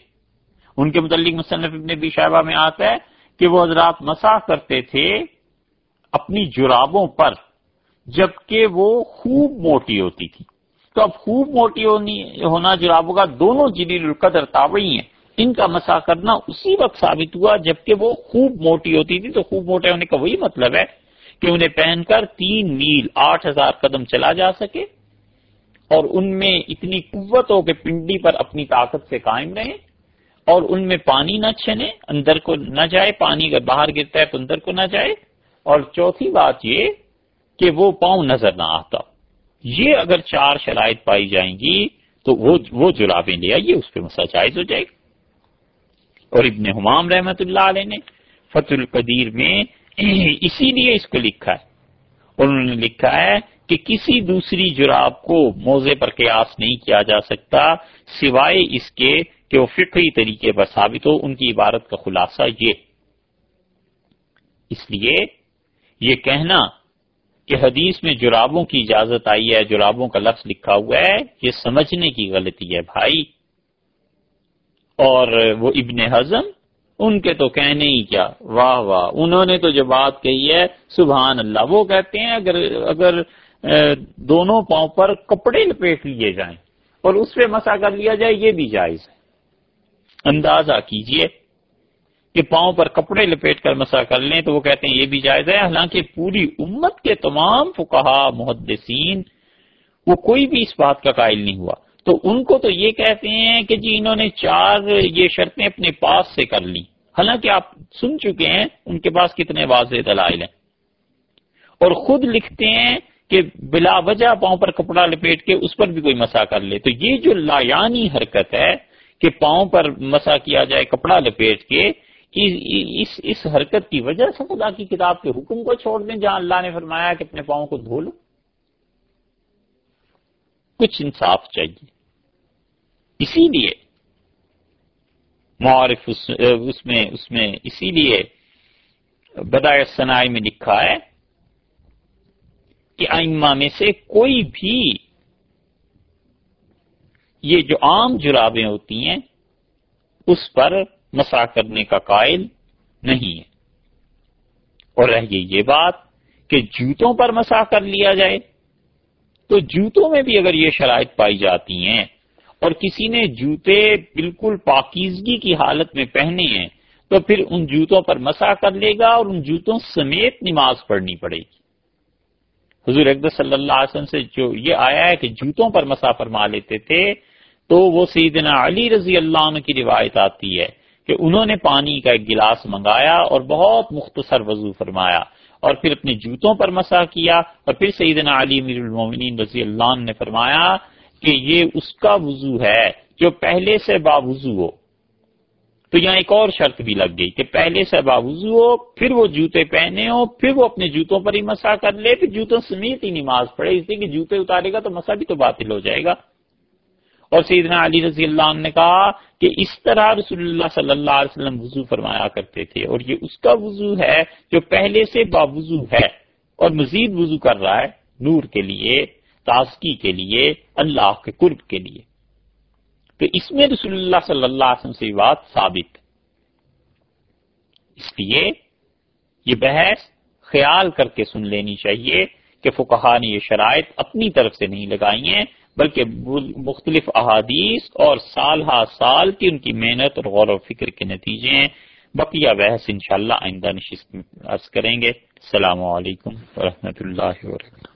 ان کے متعلق مصنف ابن بی شہبہ میں آتا ہے کہ وہ حضرات مساح کرتے تھے اپنی جرابوں پر، جبکہ وہ خوب موٹی ہوتی تھی۔ تو اب خوب موٹی ہونی ہونا جرابوں کا دونوں جلیل القدر تابعی ہیں۔ ان کا مسا کرنا اسی وقت ثابت ہوا جبکہ وہ خوب موٹی ہوتی تھی، تو خوب موٹے ہونے کا وہی مطلب ہے کہ انہیں پہن کر تین میل آٹھ ہزار قدم چلا جا سکے اور ان میں اتنی قوت ہو کہ پنڈی پر اپنی طاقت سے قائم رہے اور ان میں پانی نہ چھنے، اندر کو نہ جائے، پانی اگر باہر گرتا ہے تو اندر کو نہ جائے۔ اور چوتھی بات یہ کہ وہ پاؤں نظر نہ آتا۔ یہ اگر چار شرائط پائی جائیں گی تو وہ وہ جرابیں لے آئیے اس پہ مسا جائز ہو جائے گا اور ابن حمام رحمت اللہ علیہ نے فت القدیر میں اسی لیے اس کو لکھا ہے۔ اور انہوں نے لکھا ہے کہ کسی دوسری جراب کو موزے پر قیاس نہیں کیا جا سکتا، سوائے اس کے کہ وہ فکری طریقے پر ثابت ہو۔ ان کی عبارت کا خلاصہ یہ۔ اس لیے یہ کہنا کہ حدیث میں جرابوں کی اجازت آئی ہے، جرابوں کا لفظ لکھا ہوا ہے، یہ سمجھنے کی غلطی ہے بھائی۔ اور وہ ابن ہضم ان کے تو کہنے ہی کیا، واہ واہ، انہوں نے تو جو بات کہی ہے، سبحان اللہ، وہ کہتے ہیں اگر اگر دونوں پاؤں پر کپڑے لپیٹ لیے جائیں اور اس پہ مسا کر لیا جائے، یہ بھی جائز ہے۔ اندازہ کیجیے کہ پاؤں پر کپڑے لپیٹ کر مسا کر لیں تو وہ کہتے ہیں یہ بھی جائز ہے۔ حالانکہ پوری امت کے تمام فکہ محدثین، وہ کوئی بھی اس بات کا قائل نہیں ہوا۔ تو ان کو تو یہ کہتے ہیں کہ جی انہوں نے چار یہ شرطیں اپنے پاس سے کر لی حالانکہ آپ سن چکے ہیں ان کے پاس کتنے واضح دلائل ہیں۔ اور خود لکھتے ہیں کہ بلا وجہ پاؤں پر کپڑا لپیٹ کے اس پر بھی کوئی مسا کر لے۔ تو یہ جو لایانی حرکت ہے کہ پاؤں پر مسا کیا جائے، کپڑا لپیٹ کے اس اس حرکت کی وجہ سے خدا کی کتاب کے حکم کو چھوڑ دیں جہاں اللہ نے فرمایا کہ اپنے پاؤں کو دھو لو۔ کچھ انصاف چاہیے۔ اسی لیے معارف اس اس میں اس میں اسی لیے بدائے سنائی میں لکھا ہے کہ ائمہ میں سے کوئی بھی یہ جو عام جرابیں ہوتی ہیں، اس پر مسا کرنے کا قائل نہیں ہے۔ اور رہ گئی یہ بات کہ جوتوں پر مسا کر لیا جائے۔ تو جوتوں میں بھی اگر یہ شرائط پائی جاتی ہیں اور کسی نے جوتے بالکل پاکیزگی کی حالت میں پہنے ہیں، تو پھر ان جوتوں پر مسا کر لے گا اور ان جوتوں سمیت نماز پڑھنی پڑے گی۔ حضور اقدر صلی اللہ علیہ وسلم سے جو یہ آیا ہے کہ جوتوں پر مسا فرما لیتے تھے، تو وہ سیدنا علی رضی اللہ عنہ کی روایت آتی ہے کہ انہوں نے پانی کا ایک گلاس منگایا اور بہت مختصر وضو فرمایا اور پھر اپنے جوتوں پر مسا کیا اور پھر سیدنا علی امیر المومنین رضی اللہ عنہ نے فرمایا کہ یہ اس کا وضو ہے جو پہلے سے باوضو ہو۔ تو یہاں ایک اور شرط بھی لگ گئی کہ پہلے سے باوضو ہو، پھر وہ جوتے پہنے ہو پھر وہ اپنے جوتوں پر ہی مسا کر لے، پھر جوتوں سمیت ہی نماز پڑھے۔ اس لیے کہ جوتے اتارے گا تو مسا بھی تو باطل ہو جائے گا۔ اور سیدنا علی رضی اللہ عنہ نے کہا کہ اس طرح رسول اللہ صلی اللہ علیہ وسلم وضو فرمایا کرتے تھے اور یہ اس کا وضو ہے جو پہلے سے باوضو ہے اور مزید وضو کر رہا ہے نور کے لیے۔ تازگی کے لیے، اللہ کے قرب کے لیے۔ تو اس میں رسول اللہ صلی اللہ علیہ وسلم سے بات ثابت۔ اس لیے یہ بحث خیال کر کے سن لینی چاہیے کہ فکہ نے یہ شرائط اپنی طرف سے نہیں لگائی ہیں، بلکہ مختلف احادیث اور سال ہا سال کی ان کی محنت اور غور و فکر کے نتیجے ہیں۔ بقیہ بحث انشاءاللہ آئندہ نشست کریں گے۔ السلام علیکم ورحمۃ اللہ وبرکاتہ۔